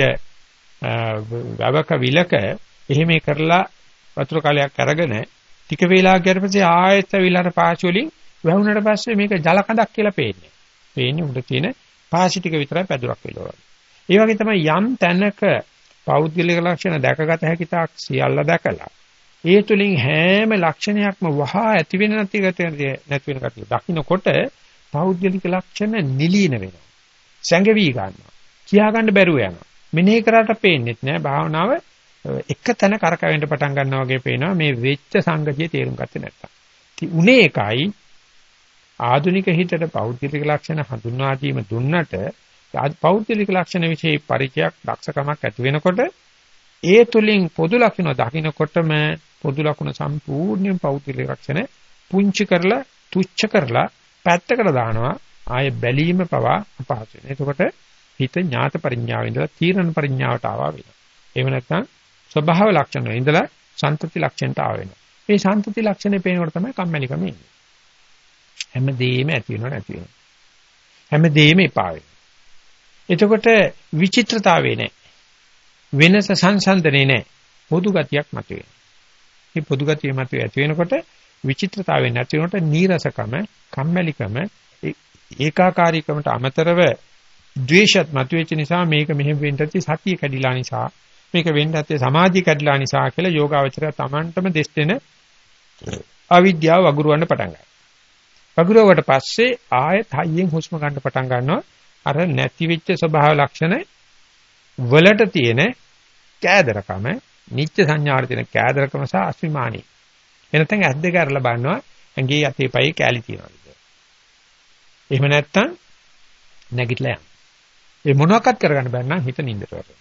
වවක විලක එහෙම කරලා වතුර කලයක් අරගෙන ටික වේලාවක් ගිය පස්සේ ආයෙත් විලර පාසි වලින් වැහුණට පස්සේ මේක ජල කඳක් කියලා පේන්නේ. පේන්නේ උඩ තියෙන පාසි ටික විතරයි පැදුරක් වෙලවල. ඒ වගේ තමයි යම් තැනක පෞද්ගලික ලක්ෂණ දැකගත හැකි තාක් සියල්ල දැකලා ඒ තුලින් හැම ලක්ෂණයක්ම වහා ඇති වෙන නැති නැති වෙන කතිය දකින්නකොට පෞද්ගලික ලක්ෂණ නිලීන වෙනවා. සැඟවි ගන්නවා. කියා ගන්න බැරුව යනවා. මෙනෙහි කරාට පේන්නේත් නෑ භාවනාව එක තැන කරකවෙන්න පටන් ගන්නවා වගේ පේනවා මේ වෙච්ච සංගතිය තේරුම් ගත්තේ නැත්තම්. ඉතින් උනේ එකයි ආධුනික හිතට පෞද්ගලික ලක්ෂණ හඳුන්වා දීම දුන්නට පෞද්ගලික ලක්ෂණ વિશે පරිචයක් දක්ෂකමක් ඇති වෙනකොට ඒ තුලින් පොදු ලක්ෂණ දකින්නකොටම පොදු ලක්ෂණ සම්පූර්ණයෙන් පෞද්ගලික ලක්ෂණ පුංචි කරලා තුච්ච කරලා පැත්තකට දානවා ආයේ බැලීම පවා අපහසු වෙනවා. එතකොට හිත ඥාත පරිඥාවෙන් ඉඳලා තීරණ පරිඥාවට ආවා වෙනවා. එහෙම නැත්නම් ස්වභාව ලක්ෂණ වල ඉඳලා සන්තති ලක්ෂණයට ආව වෙනවා. මේ සන්තති ලක්ෂණේ පේනකොට තමයි කම්මැලිකම එන්නේ. හැමදේම ඇති වෙනව නැති වෙනව. හැමදේම එපා වෙනවා. එතකොට විචිත්‍රතාවේ නැහැ. වෙනස සංසන්දනේ නැහැ. පොදු ගතියක් මතුවේ. මේ පොදු ගතිය මතුවේ ඇති වෙනකොට විචිත්‍රතාවේ නැති වෙනකොට නීරසකම, කම්මැලිකම, ඒකාකාරීකමට අමතරව ද්වේෂත් මතුවෙච්ච නිසා මේක මෙහෙම වෙන්න ඇති සතිය කැඩිලා නිසා මේක වෙන්න ඇත්තේ සමාධිය කැඩිලා නිසා කියලා යෝගාවචරය Tamanටම දෙස් දෙන අවිද්‍යාව වගුරුවන්න පටන් ගන්නවා. වගුරුවට පස්සේ ආයෙත් හයියෙන් හුස්ම ගන්න පටන් ගන්නවා. අර නැති වෙච්ච ස්වභාව ලක්ෂණ වලට තියෙන කෑදරකම නිත්‍ය සංඥාවට තියෙන කෑදරකම සහ අස්මිමානී එනතෙන් ඇස් දෙක අරලා බලනවා ඇඟේ අතේ පයේ කෑලි තියනවාද එහෙම නැත්තම් නැගිටලා යන්න. ඒ මොනවාක්වත් කරගන්න බැන්න නම් හිත නින්දට වැටෙනවා.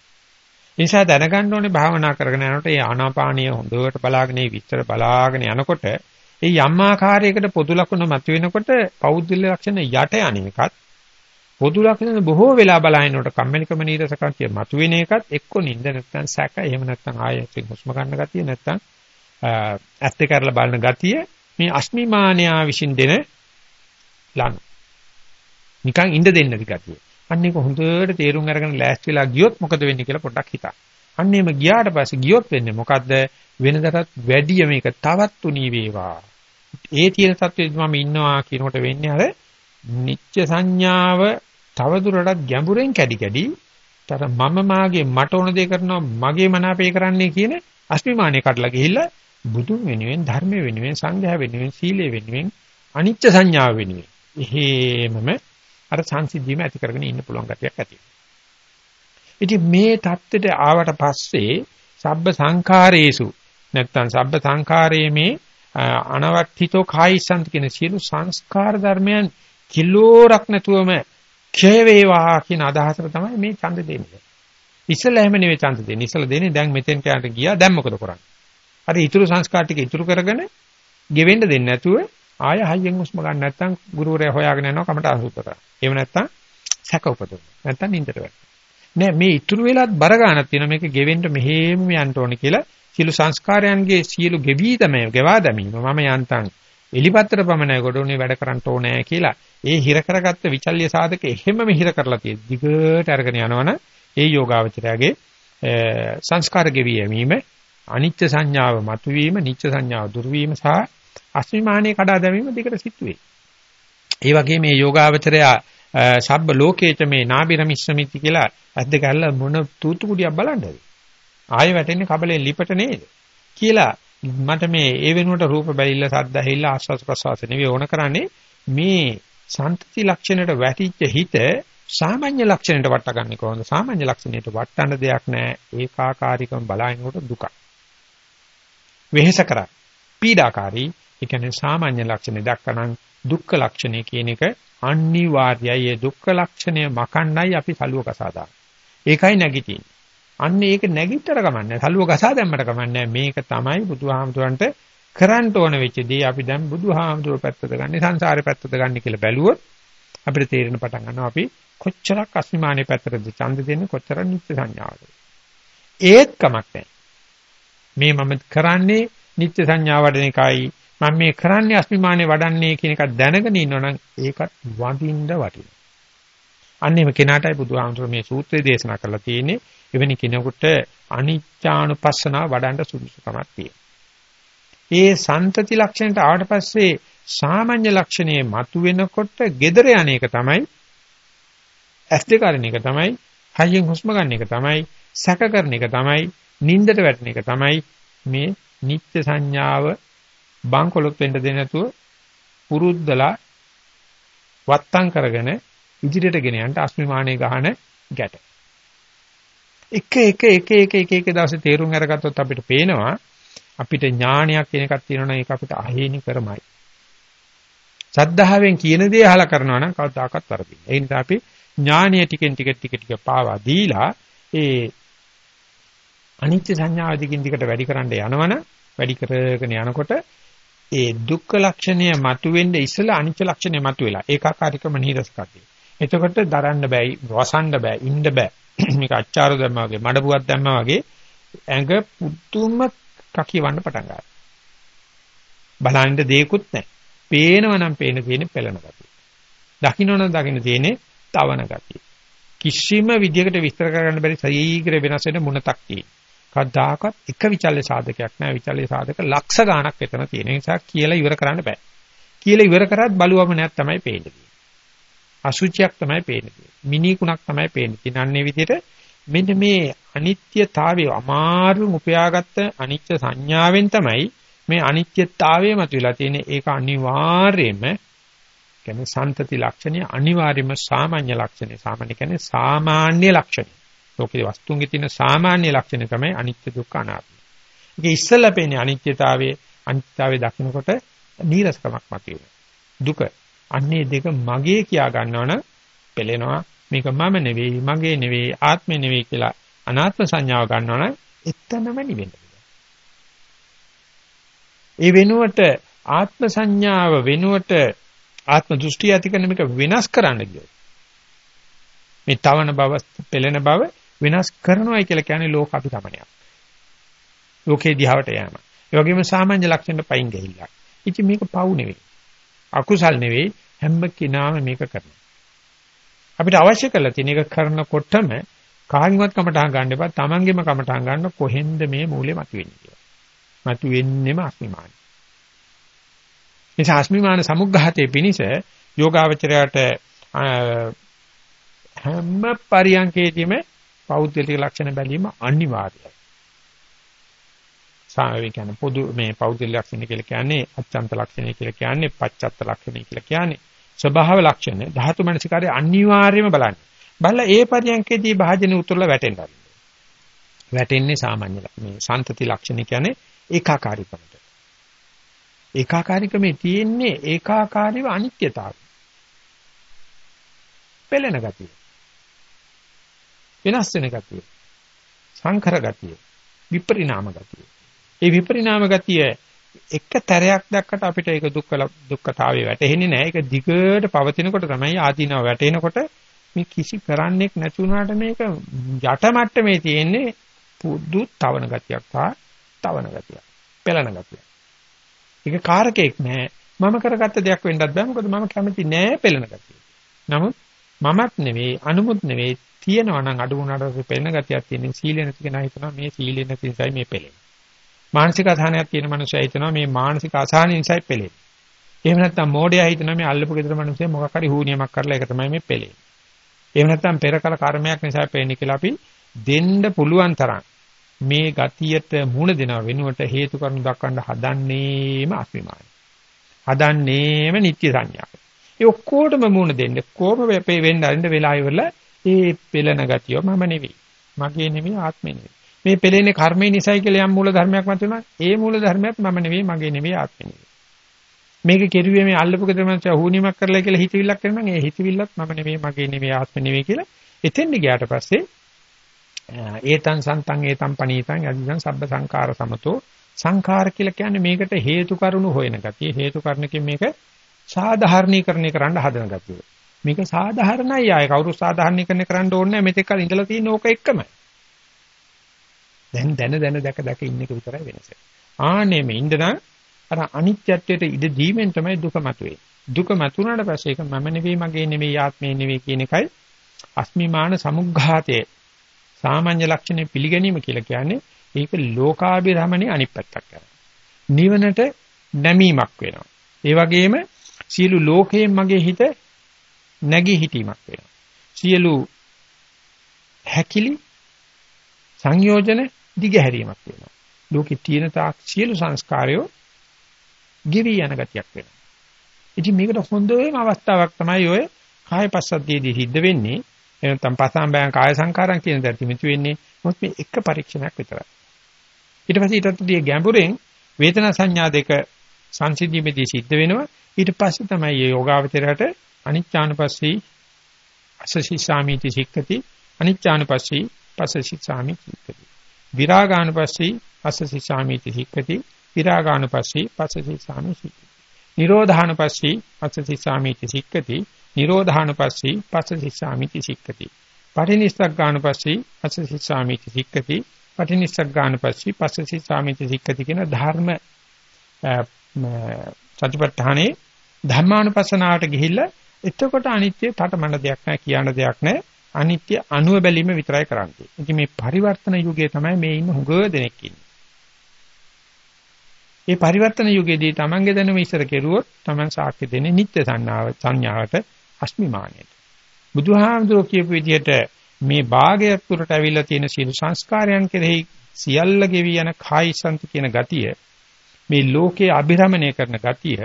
ඒ නිසා දැනගන්න ඕනේ භාවනා කරගෙන යනකොට මේ ආනාපානිය හොඳට බලාගෙන විස්තර බලාගෙන යනකොට ඒ යම් ආකාරයකට පොදු ලක්ෂණ මතුවෙනකොට පෞද්ගල ලක්ෂණ යට අනේකත් පොදු ලක්ෂණ බොහෝ වෙලා බලනකොට කම්මැලිකම නීරසකතිය මතුවෙන එකත් එක්ක නිින්ද නැත්නම් සැක එහෙම නැත්නම් ආයෙත් හුස්ම ගන්න ගතිය නැත්නම් ඇත්ත කරලා බලන ගතිය මේ අස්මිමානයා විසින් දෙන ලනු. නිකන් ඉඳ දෙන්න ගතිය. අන්න ඒක හොඳට තේරුම් අරගෙන ලෑස්ති වෙලා ගියොත් මොකද වෙන්නේ කියලා පොඩ්ඩක් හිතන්න. අන්න එහෙම ගියාට පස්සේ ගියොත් වෙන්නේ මොකද්ද? වෙනදටත් වැඩිය මේක තවත් උනී වේවා. ඒ තියෙන තත්ත්වෙදි මම ඉන්නවා කියනකොට වෙන්නේ අර නිච්ච සංඥාව තවදුරටත් ගැඹුරෙන් කැඩි කැඩි තර මම මාගේ මට ඕන දේ කරනවා මගේ මනාපේ කරන්නේ කියන අස්මිමානිය කඩලා ගිහිල්ලා බුදුන් වෙනුවෙන් ධර්ම වෙනුවෙන් සංඝයා වෙනුවෙන් සීලය වෙනුවෙන් අනිච්ච සංඥාව වෙනුවෙන් එහෙමම අර සංසිද්ධියම ඇති කරගෙන ඉන්න පුළුවන් ගතියක් ඇති ඉතින් මේ தත්ත්වයට ආවට පස්සේ සබ්බ සංඛාරේසු නැත්තම් සබ්බ සංඛාරයේ මේ අනවට්ඨිතෝ කායිසන්ත කියන සියලු සංස්කාර ධර්මයන් කිලෝරක් නැතුවම ක්ෂය වේවා කියන අදහසට තමයි මේ ඡන්ද දෙන්නේ. ඉස්සෙල්ලා එහෙම නෙවෙයි ඡන්ද දෙන්නේ. ඉස්සෙල්ලා දෙන්නේ දැන් මෙතෙන්ට යන්න ගියා දැන් මොකද කරන්නේ? අර ඊතුරු සංස්කාර ටික ඉතුරු කරගෙන ගෙවෙන්න දෙන්නේ නැතුව ආය හයියෙන් හුස්ම ගන්න නැත්නම් ගුරුවරයා හොයාගෙන යනවා කමට අසුත කරා. එහෙම නැත්නම් සැක උපදවන. නැත්නම් නින්දට වැටෙනවා. නෑ මේ ඉතුරු වෙලත් බර ගන්නක් තියෙනවා මේක ගෙවෙන්න මෙහෙම යන්න ඕනේ කියලා සියලු සංස්කාරයන්ගේ සියලු ගෙවි තමයි ගෙවා දැමීම. මම යන්තම් එලිපත්තර පමණයි ගොඩුනේ වැඩ කරන්න ඕනේ කියලා ඒ හිර කරගත්ත විචල්්‍ය සාධක එහෙමම හිර කරලා තියෙද්දි දිගට අරගෙන යනවනම් ඒ යෝගාවචරයාගේ සංස්කාර ගෙවි යැවීම අනිත්‍ය සංඥාව මතුවීම නිත්‍ය සංඥාව දුර්වීම සහ අස්මිමානයේ කඩා දැමීම දෙකට සිද්ධ වෙයි. ඒ වගේ මේ යෝගාවචරයා සබ්බ ලෝකේත මේ නාබිරමිස්සමිති කියලා අද්ද කැල්ල මොන තූතු කුඩියක් බලන්නද? ආයෙ වැටෙන්නේ කබලේ ලිපට නේද? කියලා මට මේ ඒ වෙනුවට රූප බැලිල්ල සද්ද ඇහිල්ල ආස්වාද ප්‍රසවාස නෙවෙයි ඕන කරන්නේ මේ සන්තති ලක්ෂණයට වැටිච්ච හිත සාමාන්‍ය ලක්ෂණයට වටගන්නේ කොහොමද සාමාන්‍ය ලක්ෂණයට වටන්න දෙයක් නැහැ ඒකාකාරීකම බලනකොට දුක වෙහෙස කරා. පීඩාකාරී. ඒ කියන්නේ සාමාන්‍ය ලක්ෂණ දක්වනන් දුක්ඛ ලක්ෂණය කියන එක අනිවාර්යයි. ඒ දුක්ඛ ලක්ෂණය මකන්නයි අපි සලුව කසාදා. ඒකයි නැගිටින්නේ. අන්න ඒක නැගිටතර කමන්නේ. සලුව ගසා දැම්මට කමන්නේ. මේක තමයි බුදුහාමුදුරන්ට කරන්න ඕන වෙච්ච දේ. අපි දැන් බුදුහාමුදුර පැත්තට ගන්නේ සංසාරේ පැත්තට ගන්න කියලා බැලුවොත් අපිට තේරෙන පටන් ගන්නවා අපි කොච්චරක් අස්මිමානේ පැත්තටද ඡන්ද දෙන්නේ කොච්චරක් නිත්‍ය සංඥාවද. ඒත් කමක් නැහැ. මේ මම කරන්නේ නිත්‍ය සංඥා වඩන එකයි මම මේ කරන්නේ අස්මිමානේ වඩන්නේ කියන එක දැනගෙන ඉන්නවනම් ඒකත් වඳින්න වටිනවා. අන්න එහෙම කෙනාටයි බුදුහාමුදුර මේ සූත්‍රය දේශනා කරලා තියෙන්නේ එවැනි කෙනෙකුට අනිච්චානුපස්සනාව වඩන්න සුදුසුකමක් තියෙනවා. ඒ සන්තති ලක්ෂණයට ආවට පස්සේ සාමාන්‍ය ලක්ෂණයේ මතුවෙනකොට gedere යන එක තමයි ඇස් දෙක අරින එක තමයි හයියෙන් හුස්ම ගන්න එක තමයි සැක කරන එක තමයි නින්දට වැටෙන එක තමයි මේ නිත්‍ය සංඥාව බංකොලොත් වෙන්න දෙන්නේ නැතුව පුරුද්දලා වත්තම් කරගෙන ඉදිරියට ගෙන යන්න අස්මිමානේ ගහන ගැට. එක එක එක එක එක එක දවසේ තේරුම් අරගත්තොත් අපිට පේනවා අපිට ඥානයක් කියන එකක් තියෙනවා නම් ඒක අපිට අහේනි කරමයි. සද්ධාවෙන් කියන දේ අහලා කරනවා නම් කවදාකවත් වරදින්නේ. ඒ නිසා අපි ඥානීය ටිකෙන් ටික ටික ටික පාවා දීලා ඒ අනිත්‍ය සංඥාව දිගින් දිගට වැඩි කරන්න යනවනම් වැඩි කරගෙන යනකොට ඒ දුක්ඛ ලක්ෂණය මතුවෙන්න ඉස්සලා අනිත්‍ය ලක්ෂණය මතුවෙලා ඒකාකාරීකම නිරස කරදී. එතකොට දරන්න බෑ, වසන්න බෑ, ඉන්න බෑ. මේක අච්චාර දැම්මා වගේ මඩපුවක් දැම්මා වගේ ඇඟ පුදුම කකියවන්න පටන් ගන්නවා. බලන්න දෙයක්වත් නැහැ. පේනවනම් පේන තියෙන්නේ පෙළන ගතිය. දකින්නවනම් දකින්න තියෙන්නේ තවන ගතිය. කිසිම විදියකට විස්තර කරගන්න බැරි සීඝ්‍ර වෙනස් වෙන මුණතක් තියෙන. කවදාකවත් එක විචල්්‍ය සාධකයක් නැහැ. විචල්්‍ය සාධක ලක්ෂ ගාණක් එතන තියෙන නිසා කියලා ඉවර කරන්න බෑ. කියලා ඉවර කරත් බලුවම නැත් තමයි පේන්නේ. අසුචියක් තමයි පේන්නේ. මිනිකුණක් තමයි පේන්නේ. තිනන්නේ විදිහට මෙන්න මේ අනිත්‍යතාවය අමාරුම උපයාගත්ත අනිත්‍ය සංඥාවෙන් තමයි මේ අනිත්‍යතාවය මතුවලා තියෙන්නේ. ඒක අනිවාර්යයෙන්ම කියන්නේ සන්තති ලක්ෂණය අනිවාර්යයෙන්ම සාමාන්‍ය ලක්ෂණය. සාමාන්‍ය කියන්නේ සාමාන්‍ය ලක්ෂණය. ලෝකේ වස්තුන්ගේ තියෙන සාමාන්‍ය ලක්ෂණය තමයි අනිත්‍ය දුක්ඛ අනාත්ම. ඒක ඉස්සෙල්ලා පේන්නේ අනිත්‍යතාවයේ අනිත්‍යතාවයේ දකින්නකොට නීරසකමක් මතුවෙනවා. දුක අන්නේ දෙක මගේ කියා ගන්නවනම් පෙළෙනවා. මේක මම නෙවෙයි මගේ නෙවෙයි ආත්මෙ නෙවෙයි කියලා අනාත්ම සංඥාව ගන්නවනම් එතනම නිවෙන්න ඒ වෙනුවට ආත්ම සංඥාව වෙනුවට ආත්ම දෘෂ්ටි ඇති කරන මේක වෙනස් කරන්න ගියොත් මේ තවන බව පෙළෙන බව වෙනස් කරනවායි කියලා කියන්නේ ලෝක අභිගමනයක් ලෝකේ දිහාවට යෑම. ඒ වගේම සාමාන්‍ය ලක්ෂණ පයින් ගිහිල්ලා. ඉතින් මේක පව් නෙවෙයි. අකුසල් නෙවෙයි හැම කෙනාම මේක කරනවා. අපිට අවශ්‍ය කරලා තියෙන එක කරනකොටම කාගෙන්වත් කමටහන් ගන්න එපා. Tamanගෙම කමටහන් ගන්න කොහෙන්ද මේ මූලෙ මතුවෙන්නේ කියලා. මතුවෙන්නෙම අස්මිමානයි. මේ අස්මිමාන සමුග්ඝාතයේ පිනිස යෝගාවචරයට හැම පරියන්කේදීම පෞද්ගලික ලක්ෂණ බැලීම අනිවාර්යයි. සාමවේ කියන්නේ පොදු මේ පෞද්ගලික ලක්ෂණ කියලා කියන්නේ අත්‍යන්ත ලක්ෂණ කියලා කියන්නේ පච්චත්ත ලක්ෂණ කියලා කියන්නේ ස්වභාව ලක්ෂණ ධාතු මනසිකාරය අනිවාර්යයෙන්ම බලන්න. බලලා ඒ පරියන්කේදී භාජන උතුරලා වැටෙන්න වැටෙන්නේ සාමාන්‍ය මේ සන්තති ලක්ෂණ කියන්නේ ඒකාකාරීකමට. ඒකාකාරීකමේ තියෙන්නේ ඒකාකාරීව අනිත්‍යතාවය. පෙළෙන ගතිය. වෙනස් වෙන ගතිය. සංකර ගතිය. විපරිණාම ගතිය. ඒ විපරිණාම ගතිය එක තරයක් දැක්කට අපිට ඒක දුක්ඛ දුක්ඛතාවය වැටහෙන්නේ නැහැ. ඒක දිගට පවතිනකොට තමයි ආදීනව වැටෙනකොට මේ කිසි කරන්නෙක් නැති වුණාට මේක යට මට්ටමේ තියෙන්නේ පුදු තවන ගතියක් තා තවන ගතියක්. පෙළන ගතියක්. ඒක කාරකයක් නෑ. මම කරගත්ත දෙයක් වෙන්නත් බෑ. මොකද මම කැමති නෑ පෙළන ගතිය. නමුත් මමත් නෙවෙයි අනුමුත් නෙවෙයි තියෙනවා නම් අඩු වුණාට පෙළන ගතියක් තියෙන සීලෙ නැති කෙනා හිතනවා මේ සීලෙ නැති නිසායි මේ පෙළෙන්නේ. මානසික අසහනයක් තියෙන මනුස්සයා හිතනවා මේ මානසික අසහන නිසායි පෙළෙන්නේ. එහෙම නැත්නම් මෝඩයා හිතනවා මේ අල්ලපු ගෙදර මනුස්සයා මොකක් හරි හුනියමක් කරලා ඒක තමයි මේ පෙළෙන්නේ. එහෙම නැත්නම් පෙර කල කර්මයක් නිසා පෙළෙන්නේ කියලා අපි දෙන්න පුළුවන් තරම් මේ ගතියට මුණ දෙනව වෙනුවට හේතු කරුණු දක්වන්න හදන්නේම අස්මිමානයි. හදන්නේම නිත්‍ය සංඥාව. ඒ ඔක්කොටම මුණ දෙන්න කොහොම වෙන්න අරින්න වෙලා ඉවරලා ඒ පෙළෙන ගතිය මම නෙවෙයි. මගේ නෙවෙයි ආත්මේ නෙවෙයි. මේ පෙළෙන්නේ කර්මේ නිසයි කියලා යම් මූල ධර්මයක් මත වෙනවා. ඒ මූල ධර්මයක් මම නෙවෙයි, මගේ නෙවෙයි, ආත්මෙ නෙවෙයි. මේක කෙරුවේ මේ අල්ලපු ගෙදරමංච හුනියමක් කරලා කියලා හිතවිල්ලක් කරනවා. ඒ හිතවිල්ලත් මම නෙවෙයි, මගේ නෙවෙයි, ආත්මෙ නෙවෙයි කියලා එතෙන්ද ගියාට පස්සේ ඒතං සන්තං ඒතං පනීතං යදිදං සබ්බ සංඛාර සමතෝ සංඛාර කියලා කියන්නේ මේකට හේතු කරුණු හොයන ගතිය. හේතු කරුණකින් මේක සාධාරණීකරණය කරන්න හදන ගතිය. මේක සාධාරණයි ආයේ කවුරු සාධාරණීකරණය කරන්න ඕනේ නැහැ. මෙතෙක් කල ඉඳලා තියෙන ඕක එකමයි. දැන් දැන දැන දැක දැක ඉන්න එක විතරයි වෙනස. ආනේ මේ ඉඳලා අර අනිත්‍යත්වයට ඉඩ දීමෙන් තමයි දුක මතුවේ. දුක මතුනාට පස්සේ ඒක මම නෙවෙයි මගේ නෙවෙයි ආත්මේ නෙවෙයි කියන එකයි අස්මිමාන සමුග්ඝාතයේ සාමාන්‍ය ලක්ෂණය පිළිගැනීම කියලා කියන්නේ ඒක ලෝකාභිරමණේ අනිත් පැත්තක් කරනවා. නිවනට නැමීමක් වෙනවා. ඒ වගේම සියලු ලෝකයෙන් මගේ හිත නැගී හිටීමක් වෙනවා. සියලු හැකිලි සංයෝජන දිගහැරීමක් වෙනවා. ලෝකේ තියෙන තාක් සියලු සංස්කාරයෝ ගිවි යන ගතියක් වෙනවා. ඉතින් මේකට හොඳම අවස්ථාවක් තමයි ඔය කායපස්සද්ධියේදී සිද්ධ වෙන්නේ. එනතම් පසම්බයං කාය සංකාරම් කියන දර්ථි මිතු වෙන්නේ. මොකද මේ එක පරීක්ෂණයක් විතරයි. ඊට පස්සේ ඊටත් දී ගැඹුරෙන් වේදනා සංඥා දෙක සංසිද්ධියේදී සිද්ධ වෙනවා. ඊට පස්සේ තමයි මේ යෝගාවචරයට අනිච්චානුපස්සී අසසි සාමීති සික්කති අනිච්චානුපස්සී පස්සසි සාමීති සික්කති විරාගානුපස්සී පස්සසි සාමීති සික්කති විරාගානුපස්සී පස්සසි සාමීති. සික්කති නිරෝධානුපස්සී පස්සසි සාමීති සික්කති නිරෝධානුපස්සී පස්සසි සාමීති සික්කති පටිනිස්සග්ගානුපස්සී පස්සසි සාමීති සික්කති පටිනිස්සග්ගානුපස්සී පස්සසි සාමීති සික්කති කියන ධර්ම සතිපට්ඨානේ ධර්මානුපස්සනාවට ගිහිල්ලා එතකොට අනිත්‍ය තටමඬ දෙයක් නැහැ කියන දෙයක් නැහැ අනිත්‍ය අනුව බැලීම විතරයි කරන්නේ. ඉතින් මේ පරිවර්තන යුගයේ තමයි මේ ඉන්න හුඟ දෙනෙක් ඉන්නේ. මේ පරිවර්තන යුගයේදී Tamange දැනුම ඉස්සර කෙරුවොත් Taman සාක්ෂි දෙන්නේ නිත්‍ය සංඥාව සංඥාවට අස්මිමානයට. බුදුහාමුදුරුවෝ කියපු විදිහට මේ භාගයක් තුරට ඇවිල්ලා තියෙන සියලු සංස්කාරයන් කෙරෙහි සියල්ල ගෙවි යන කායිසන්ති කියන ගතිය මේ ලෝකයේ අභිරමණය කරන ගතිය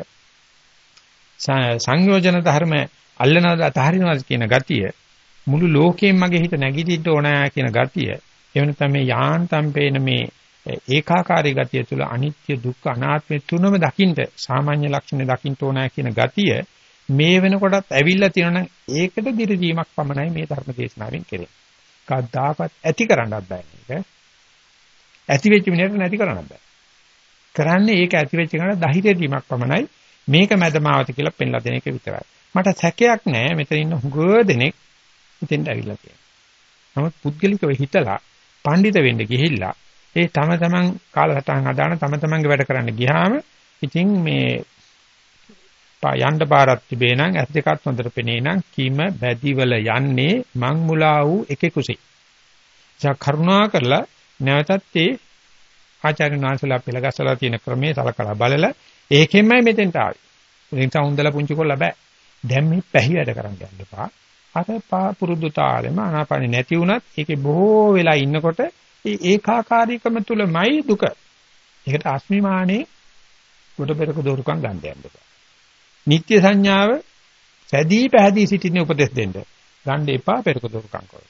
සංයෝජන ධර්ම අල්ලනද අතහරිනවද කියන ගතිය මුළු ලෝකෙම මගේ හිත නැගිටින්න ඕන කියන ගතිය එහෙම නැත්නම් මේ යාන්තම් පේන මේ ඒකාකාරී ගතිය තුළ අනිත්‍ය දුක්ඛ අනාත්ම තුනම දකින්න සාමාන්‍ය ලක්ෂණ දකින්න ඕන කියන ගතිය මේ වෙනකොටත් ඇවිල්ලා තියෙනවා ඒකට දිරදීමක් පමණයි මේ ධර්ම දේශනාවෙන් කෙරෙන්නේ. කවදාකවත් ඇති කරන්නත් බෑ මේක. ඇති වෙච්ච මිනිහට නැති කරන්නත් බෑ. කරන්නේ ඒක ඇති වෙච්ච කෙනාට ධෛර්ය දීමක් පමණයි මේක මැදමාවත කියලා පෙන්ලා දෙන එක විතරයි. මට සැකයක් නැහැ මෙතන ඉන්න හුඟ දෙනෙක් හිතෙන්ට ඇවිල්ලා තියෙනවා. නමුත් පුද්ගලිකව හිතලා පඬිත වෙන්න ගිහිල්ලා ඒ තම තමන් කාලසටහන් හදාන තම තමන්ගේ වැඩ කරන්න ගියාම ඉතින් මේ යන්න පාරක් තිබේ නම් ඇස් දෙකත් හොඳට පෙනේ නම් කීම බැදිවල යන්නේ මං මුලා වූ එකෙකුසේ. ජා කරුණා කරලා නැවතත් ඒ ආචාර්ය නාන්සලා පෙළගස්සලා තියෙන ක්‍රමයේ සලකලා බලලා ඒකෙන්මයි මෙතෙන්ට ආවේ. ඒ නිසා හොඳලා පුංචි කොල්ල බෑ. දැන් මේ පැහි වැඩ කරන්න යන්න එපා. අර පා පුරුදු තාලෙම ආනාපානෙ නැති වුණත් ඒකේ බොහෝ වෙලා ඉන්නකොට ඒ ඒකාකාරීකම තුලමයි දුක. ඒකට අස්මිමානේ කොට පෙරක දෝරුකම් ගන්න යන්න එපා. නිත්‍ය සංඥාව සැදී පැහැදී සිටින උපදෙස් දෙන්න. ගන්න එපා පෙරක දෝරුකම් කරੋ.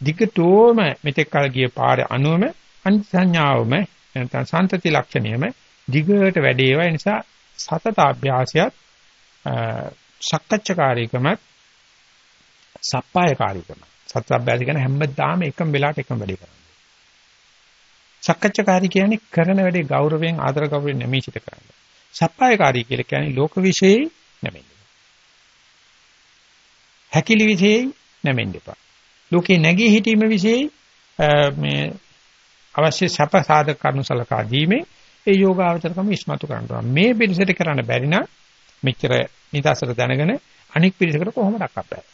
දිගටෝම මෙතෙක් කල ගිය පාරේ අනුවම අනිත්‍ය සංඥාවම නැත්නම් සන්තති ලක්ෂණයම දිගට වැඩේවා. ඒ නිසා සතත අභ්‍යාසයත් සක්කච්ඡකාරීකමත් සප්පායකාරීකම. සතත අභ්‍යාස කියන හැමදාම එකම වෙලාවට එකම වැඩේ කරනවා. සක්කච්ඡාකාරී කියන්නේ කරන වැඩේ ගෞරවයෙන් ආදර ගෞරවයෙන් නැමී සිට කරන්න. සප්පායකාරී කියලා කියන්නේ ලෝක විශ්ේ නැමෙන්න. හැකිලි විශ්ේ නැමෙන්න එපා. ලෝකේ නැගී හිටීම વિશે මේ අවශ්‍ය සප සාධක කරුණු සලකා දීමේ ඒ යෝගාවචරකම ඉස්මතු කරනවා. මේ පිළිසෙට කරන්න බැරි නම් මෙච්චර නිදර්ශන දැනගෙන අනික් පිළිසකට කොහොමද අක්කප්පෑ.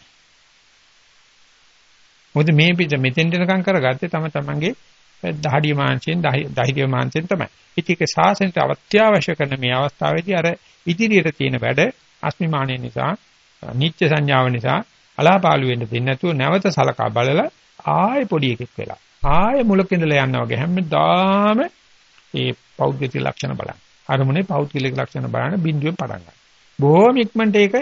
මොකද මේ පිට මෙතෙන් දෙනකම් කරගත්තේ තම තමන්ගේ දහඩිය මාංශයෙන් දහිරිය මාංශයෙන් තමයි. ඉතින් ඒක සාසනයට අත්‍යවශ්‍ය කරන මේ අවස්ථාවේදී අර ඉදිරියට තියෙන වැඩ අස්මිමානය නිසා, නිත්‍ය සංඥාව නිසා අලාපාලු වෙන්න දෙන්නේ නැතුව නැවත සලකා බලලා ආයෙ පොඩි එකෙක් වෙලා ආයෙ මුලක ඉඳලා යනවා වගේ හැමදාම ඒ පෞද්ගලික ලක්ෂණ බලන්න. අරමුණේ පෞද්ගලික ලක්ෂණ බලන බිඳුවෙන් පටන් ගන්න. බොහොම ඉක්මනට ඒක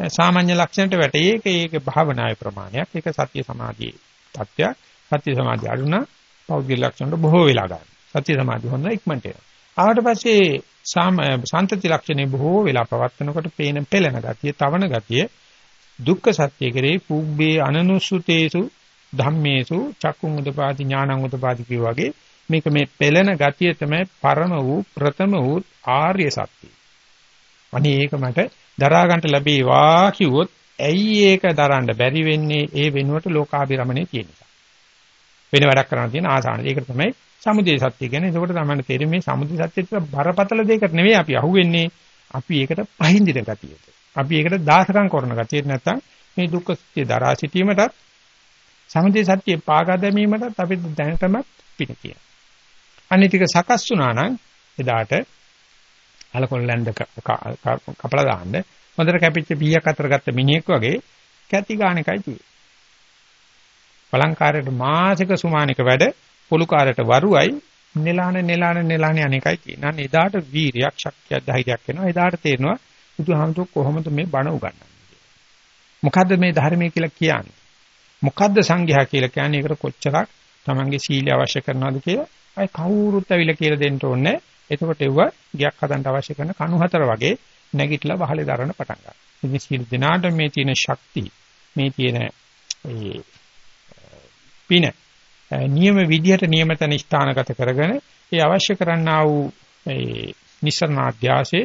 සාමාන්‍ය ලක්ෂණයට වැටේ. ඒක ඒක භාවනාවේ ප්‍රමාණයක්. ඒක සත්‍ය සමාධියේ තත්ත්වයක්. සත්‍ය සමාධිය අඩුනා පෞද්ගලික ලක්ෂණට බොහෝ වෙලා ගන්න. සත්‍ය සමාධිය හොඳ ඉක්මනට එනවා. ආවට පස්සේ සාන්තති ලක්ෂණේ බොහෝ වෙලා පවත්නකොට පේන පෙළෙන ගතිය, තවන ගතිය දුක්ඛ සත්‍ය කෙරේ පුබ්බේ අනනුසුතේසු ධම්මේසු චක්කුං උදපාදි ඥානං උදපාදි වගේ මේක මේ පෙළෙන ගතිය තමයි පරම වූ ප්‍රථම වූ ආර්ය සත්‍යය. අනේ ඒක මට දරා ගන්නට ලැබේවා කිව්වොත් ඇයි ඒක දරන්න බැරි වෙන්නේ ඒ වෙනුවට ලෝකාභිරමණය තියෙන නිසා. වෙන වැඩක් කරන්න තියෙන ආසාන. ඒක තමයි සමුදේ සත්‍ය කියන්නේ. ඒකට තමයි තේරෙන්නේ මේ සමුදේ සත්‍යෙත් බරපතල දෙයකට නෙවෙයි අපි අහුවෙන්නේ. අපි ඒකට පහින්දින ගතියට. අපි ඒකට දාසකම් කරන ගතිය නැත්තම් මේ දුක්ඛ සත්‍ය දරා සිටීමටත් සමුදය සත්‍ය පාගා දැමීමටත් අපි දැනටම පින කියන. අනිතික සකස් වුණා නම් එදාට අලකොල්ලැන්ද කපලා දාන්න හොඳට කැපිච්ච පීයක් අතර ගත්ත මිනිහෙක් වගේ කැටි ගන්න එකයි තියෙන්නේ. පලංකාරයට මාසික සුමානික වැඩ පොලුකාරයට වරුවයි නෙලාන නෙලාන නෙලාන අනේකයි තියෙනවා. එදාට වීරියක් ශක්තියක් ධෛර්යයක් එනවා. එදාට තේරෙනවා බුදුහාමුදුරුවෝ කොහොමද මේ බණ උගන්වන්නේ මොකද්ද මේ ධර්මයේ කියලා කියන්නේ මොකද්ද සංඝයා කියලා කියන්නේ ඒකට කොච්චරක් Tamange සීලය අවශ්‍ය කරනවද කියලා අය කවුරුත් ඇවිල්ලා කියලා දෙන්න ඕනේ එතකොට ඒව ගියක් හදන්න අවශ්‍ය කරන කණු හතර වගේ නැගිටලා වහලේ දරන පටන් ගන්නවා ඉතින් සීල දිනාට මේ තියෙන ශක්තිය මේ තියෙන ඒ පින නියම විදියට නියමතන ස්ථානගත කරගෙන ඒ අවශ්‍ය කරන්නා වූ ඒ නිසරණාධ්‍යාසයේ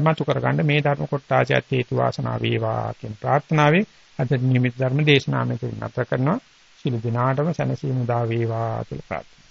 මතු කරගන්න මේ ධර්ම කොටාචයත් හේතු වාසනා වේවා කියන ප්‍රාර්ථනාවෙන් අද නිමිත් ධර්ම දේශනාව මෙතන නතර කරනවා. සිළු දිනාටම සැනසීම දා වේවා කියලා ප්‍රාර්ථනා